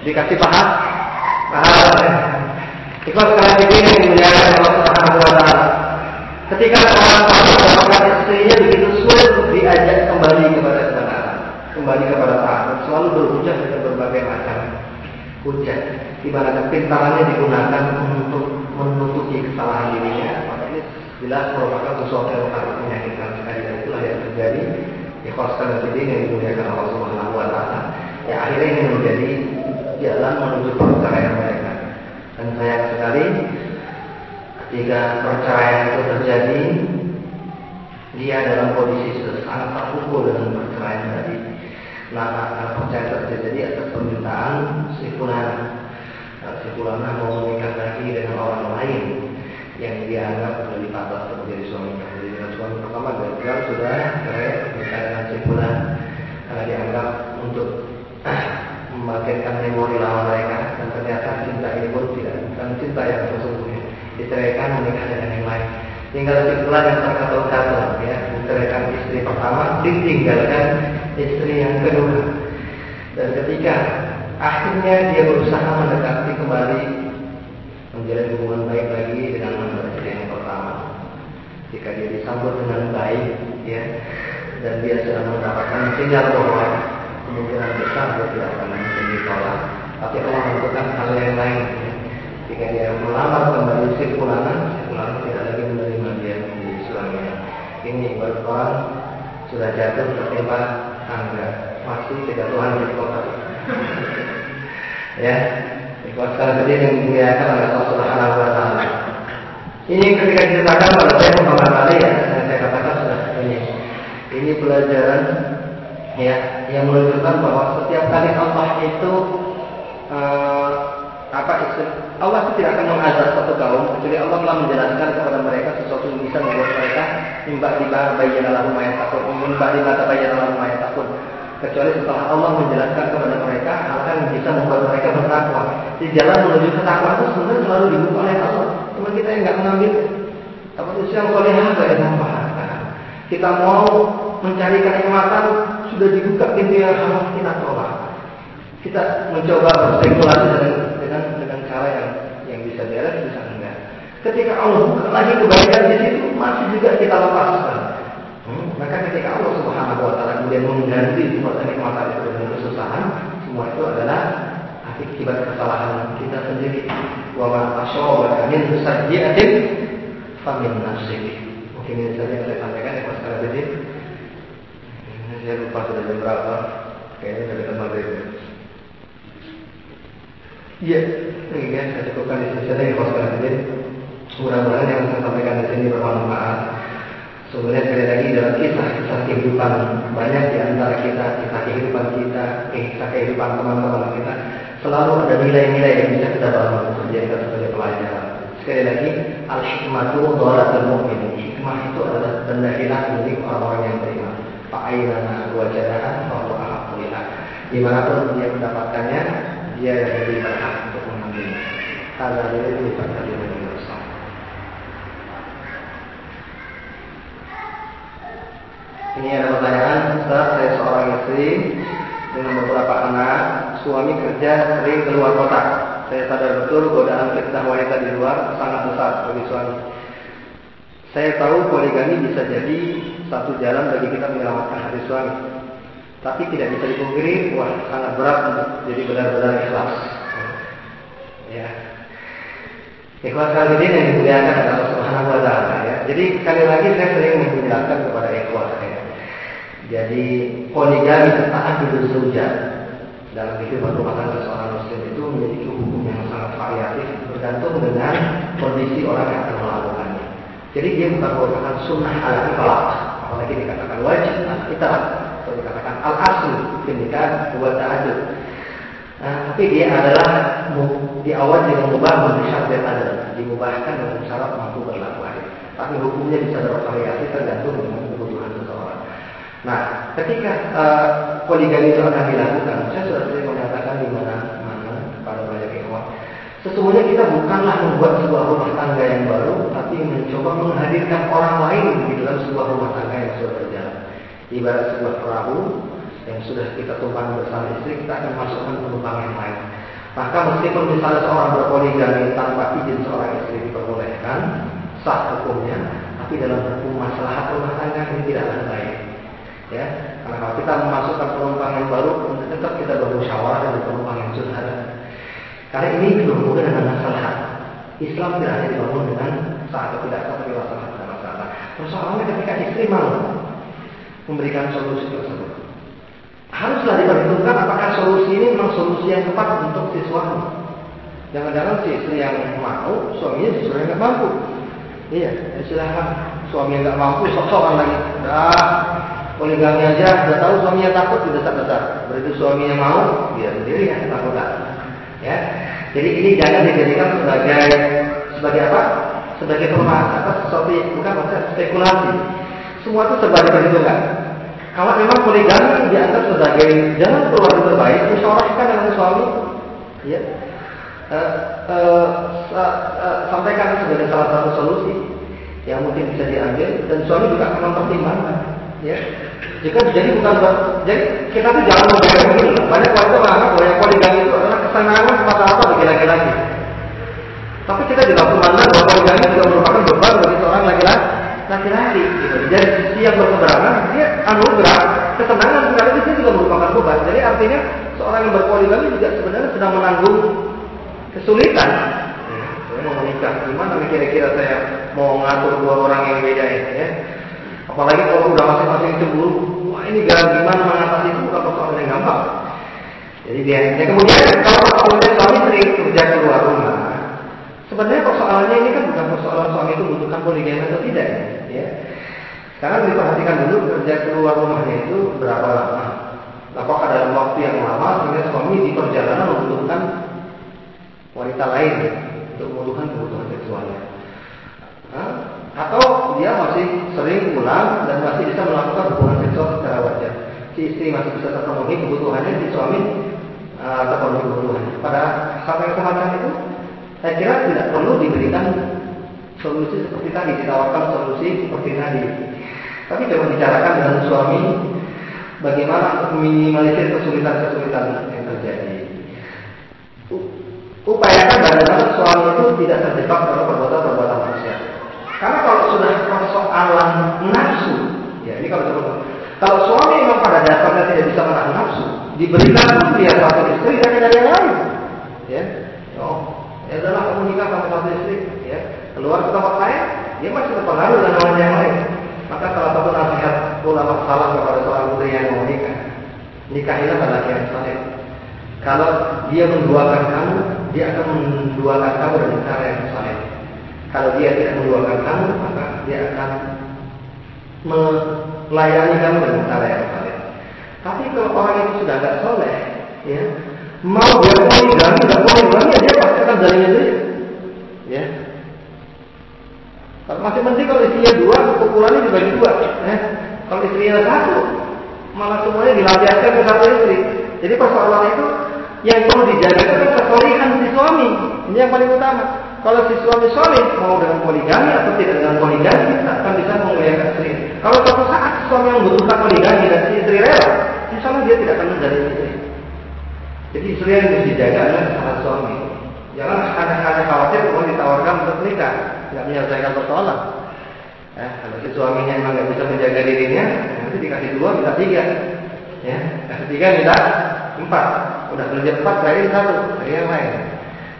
A: Dikasih paham paham ya. Ikhlas sekali ini yang dimuliakan Allah Subhanahu wa taala. Ketika orang tahu bahwa istrinya begitu sulit untuk diajak kembali kepada kembali kepada taat selalu berhujah dengan berbagai macam hujah. Di mana kepintarannya digunakan untuk menutupi kesalahan dirinya. Maka ini jelas merupakan sesuatu yang sangat menyakitkan sekali. Dan itulah yang terjadi di khoskan dan yang dimuliakan Allah Subhanahu wa taala. Ya akhirnya ini menjadi jalan menuju perceraian mereka dan sayang sekali. Ketika perceraian itu terjadi dia dalam kondisi sudah sangat terpukul dengan perceraian tadi. Maka perceraian terjadi atas permintaan si fulan. Si fulana mau menikah lagi dengan orang lain yang dia anggap lebih pantas untuk menjadi suaminya. Jadi dengan suami pertama gagal sudah cerai menikah dengan si karena dianggap untuk membangkitkan memori lama mereka dan ternyata cinta ini pun tidak bukan cinta yang sesungguhnya diceraikan menikah dengan yang lain tinggal fulan yang terkatung-katung ya menceraikan istri pertama ditinggalkan istri yang kedua. Dan ketika akhirnya dia berusaha mendekati kembali menjalin hubungan baik lagi dengan mantan istri yang pertama. Jika dia disambut dengan baik, ya, dan dia sudah mendapatkan sinyal bahwa kemungkinan besar dia tidak akan mungkin ditolak, tapi Allah menentukan hal yang lain. Jika dia melamar kembali si pulana, si tidak lagi menerima dia menjadi suaminya. Ini buat orang sudah jatuh tertimpa tangga. Masih kejatuhan di kota. <laughs> Ya ikhlas sekali yang dimuliakan oleh Allah Subhanahu wa taala. Ini ketika diceritakan pada saya pertama kali ya yang saya katakan sudah ini. Ini pelajaran ya yang menunjukkan bahwa setiap kali Allah itu uh, apa itu? Allah itu tidak akan mengazab satu kaum kecuali Allah telah menjelaskan kepada mereka sesuatu yang bisa membuat mereka mimba tiba bayi dalam maya takut, mimba tiba bayi dalam maya takut. Kecuali setelah Allah menjelaskan kepada mereka hal-hal yang bisa membuat mereka bertakwa. Di jalan menuju ke takwa itu sebenarnya selalu dibuka oleh Allah. Cuma kita yang nggak mengambil. Apa itu yang soleh apa yang. Kita mau mencari kenikmatan sudah dibuka pintu yang harus kita tolak. Kita mencoba berspekulasi dengan cara yang yang bisa beres bisa enggak. Ketika Allah buka lagi kebaikan di situ masih juga kita lepaskan. Hmm? Maka ketika Allah Subhanahu Wa Taala kemudian mengganti semua kenikmatan itu dengan kesusahan, semua itu adalah akibat kesalahan kita sendiri. Wa ma asyawaka min sayyi'atin famin nafsik. Mungkin ini saja yang saya sampaikan ya Pak Sekali Saya lupa sudah jam berapa. Kayaknya dekat maghrib. Iya, ya, saya cukupkan di sini saja Pak Sekali Mudah-mudahan yang saya sampaikan di sini bermanfaat. Sebenarnya sekali lagi dalam kisah-kisah kehidupan banyak di antara kita, kisah kehidupan kita, kisah kehidupan teman-teman kita, selalu ada nilai-nilai yang bisa kita bangun untuk dijadikan sebagai pelajaran. Sekali lagi, al-hikmatu dhalatul mu'min. Hikmah itu adalah benda hilang milik orang-orang yang beriman. Fa'ainana wajadahan bahwa alhamdulillah. Di mana pun dia mendapatkannya, dia yang lebih berhak untuk mengambilnya. Hadza dari Pak Ini ada pertanyaan, Ustaz, saya seorang istri dengan beberapa anak, suami kerja sering keluar kota. Saya sadar betul godaan fitnah wanita di luar sangat besar bagi suami. Saya tahu poligami bisa jadi satu jalan bagi kita menyelamatkan hati suami. Tapi tidak bisa dipungkiri, wah sangat berat untuk jadi benar-benar ikhlas. Ya. Ikhlas kali ini yang dimuliakan adalah Subhanahu wa taala ya. Jadi sekali lagi saya sering menjelaskan kepada ikhlas ya. Jadi poligami serta adil zauja dalam kehidupan rumah tangga seorang muslim itu memiliki hukum yang sangat variatif bergantung dengan kondisi orang yang akan melakukannya. Jadi dia bukan merupakan sunnah ala itlaq, apalagi dikatakan wajib ala itlaq atau dikatakan al asli ketika buat ta'adud. Nah, tapi dia adalah di awal dia mengubah bersyarat dan adil, dimubahkan dengan syarat mampu berlaku adil. Tapi hukumnya bisa bervariasi tergantung dengan kebutuhan seseorang. Nah, ketika uh, poligami itu akan dilakukan, saya sudah sering mengatakan di mana-mana kepada banyak ikhwan. Sesungguhnya kita bukanlah membuat sebuah rumah tangga yang baru, tapi mencoba menghadirkan orang lain di dalam sebuah rumah tangga yang sudah. Ibarat sebuah perahu yang sudah kita tumpang bersama istri, kita akan masukkan penumpang yang lain. Maka meskipun misalnya seorang berpoligami tanpa izin seorang istri diperbolehkan, sah hukumnya, tapi dalam hukum masalah rumah tangga ini tidaklah baik. Ya karena kalau kita memasukkan penumpang yang baru tetap kita bermusyawarah dengan penumpang yang sudah ada. Karena ini berhubungan dengan masalah Islam tidak hanya dibangun dengan saat atau tidak tapi masalah masalah. Persoalannya ketika istri mau memberikan solusi tersebut haruslah diperhitungkan apakah solusi ini memang solusi yang tepat untuk si suami jangan-jangan si istri yang mau suaminya justru yang nggak mampu iya ya silahkan suami yang nggak mampu sok-sokan lagi dah poligami aja sudah tahu suaminya takut didesak-desak. Berarti suaminya mau, dia sendiri yang lakukan. Ya. Jadi ini jangan dijadikan sebagai sebagai apa? Sebagai permasalahan apa sesuatu bukan maksudnya spekulasi. Semua itu serba diperhitungkan. Kalau memang poligami dianggap sebagai jalan keluar yang terbaik, musyawarahkan dengan suami, ya. Uh, uh, uh, sampaikan sebagai salah satu solusi yang mungkin bisa diambil dan suami juga akan mempertimbangkan ya jika jadi bukan jadi kita tuh jangan membayar begini banyak wanita menganggap bahwa poligami itu adalah kesenangan semata-mata bagi laki-laki tapi kita juga memandang bahwa poligami juga merupakan beban laki-laki gitu. Jadi sisi yang berkeberangan dia anugerah kesenangan sekaligus dia juga merupakan beban. Jadi artinya seorang yang berpoligami juga sebenarnya sedang menanggung kesulitan. Ya, saya mau menikah. Gimana kira-kira saya mau ngatur dua orang yang beda ini ya? Apalagi kalau udah masing-masing cemburu, wah ini gimana mengatasi itu? Bukan persoalan yang gampang. Jadi dia, kemudian kalau persoalannya suami sering kerja keluar rumah, sebenarnya persoalannya ini kan bukan persoalan suami itu butuhkan poligami atau tidak, ya. Sekarang diperhatikan dulu kerja keluar rumahnya itu berapa lama. Apakah dalam waktu yang lama sehingga suami di perjalanan membutuhkan wanita lain untuk memenuhi kebutuhan seksualnya. Hah? Atau dia masih sering pulang dan masih bisa melakukan hubungan seksual secara wajar. Si istri masih bisa terpenuhi kebutuhannya, si suami uh, terpenuhi kebutuhannya. Pada yang semacam itu, saya kira tidak perlu diberikan solusi seperti tadi, ditawarkan solusi seperti tadi. Tapi coba bicarakan dengan suami bagaimana untuk meminimalisir kesulitan-kesulitan yang terjadi. Upayakan bagaimana suami itu tidak terjebak pada perbuatan-perbuatan manusia. Karena kalau sudah persoalan nafsu, ya ini kalau kalau suami memang pada dasarnya tidak bisa menahan nafsu, diberikan pun dia satu istri dan dari yang lain, ya, oh, ya adalah kamu nikah sama satu istri, ya, keluar ke tempat lain, dia masih terpengaruh dengan wanita yang lain. Maka salah satu nasihat ulama salah kepada seorang putri yang mau nikah, nikahilah laki yang saleh. Kalau dia menduakan kamu, dia akan menduakan kamu dengan cara yang saleh. Kalau dia tidak menduakan kamu, maka dia akan melayani kamu dengan cara yang saleh. Tapi kalau orang itu sudah tidak soleh, ya, mau dia poligami, tidak poligami, dia pasti akan jalan sendiri. Ya, kalau masih penting kalau istrinya dua, pukulannya dibagi dua. Ya. Kalau istrinya satu, malah semuanya dilampiaskan ke satu istri. Jadi persoalan itu yang perlu dijaga itu kan kesolihan si suami. Ini yang paling utama. Kalau si suami soleh mau dengan poligami atau tidak dengan poligami, akan bisa memuliakan istri. Kalau suatu saat suami yang membutuhkan poligami dan si istri rela, insya Allah dia tidak akan menjadi istri. Jadi istri yang harus dijaga adalah salah suami. Jangan hanya khawatir mau ditawarkan untuk nikah, tidak menyelesaikan persoalan. Ya, kalau si suaminya memang nggak bisa menjaga dirinya, nanti dikasih dua minta tiga, ya, kasih tiga minta empat, udah kerja empat kali satu, dari yang lain.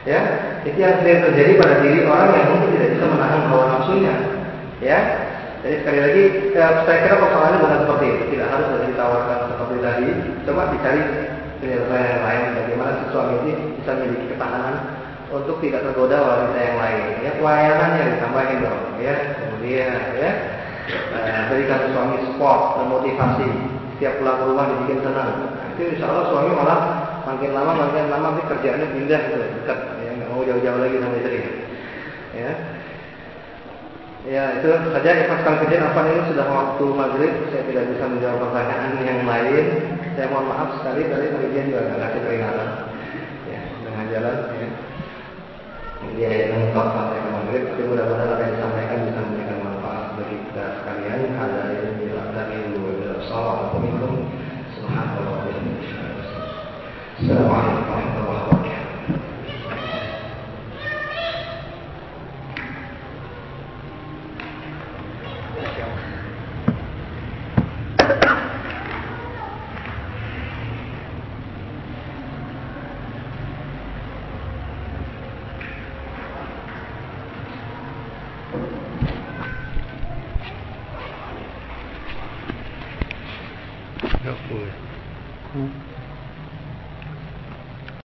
A: Ya, itu yang sering terjadi pada diri orang yang mungkin tidak bisa menahan hawa nafsunya. Ya, jadi sekali lagi ya, saya kira persoalannya bukan seperti itu, tidak harus ditawarkan seperti tadi. Coba dicari penyelesaian yang lain, bagaimana si suami ini bisa memiliki ketahanan untuk tidak tergoda wanita yang lain. Ya pelayanannya ditambahin dong, ya. Kemudian ya nah, berikan suami sport dan motivasi. Setiap pulang ke rumah dibikin senang. Nah, itu insya Allah suami malah makin lama makin lama nanti kerjaannya pindah gitu, dekat. Ya nggak mau jauh-jauh lagi sama istri. Ya. Ya itu saja. Ikhlaskan kejadian apa ini sudah waktu maghrib. Saya tidak bisa menjawab pertanyaan yang lain. Saya mohon maaf sekali tadi kajian juga nggak kasih peringatan. Ya dengan jalan ya. Dia yang lengkap sampai maghrib. Tapi mudah-mudahan apa yang disampaikan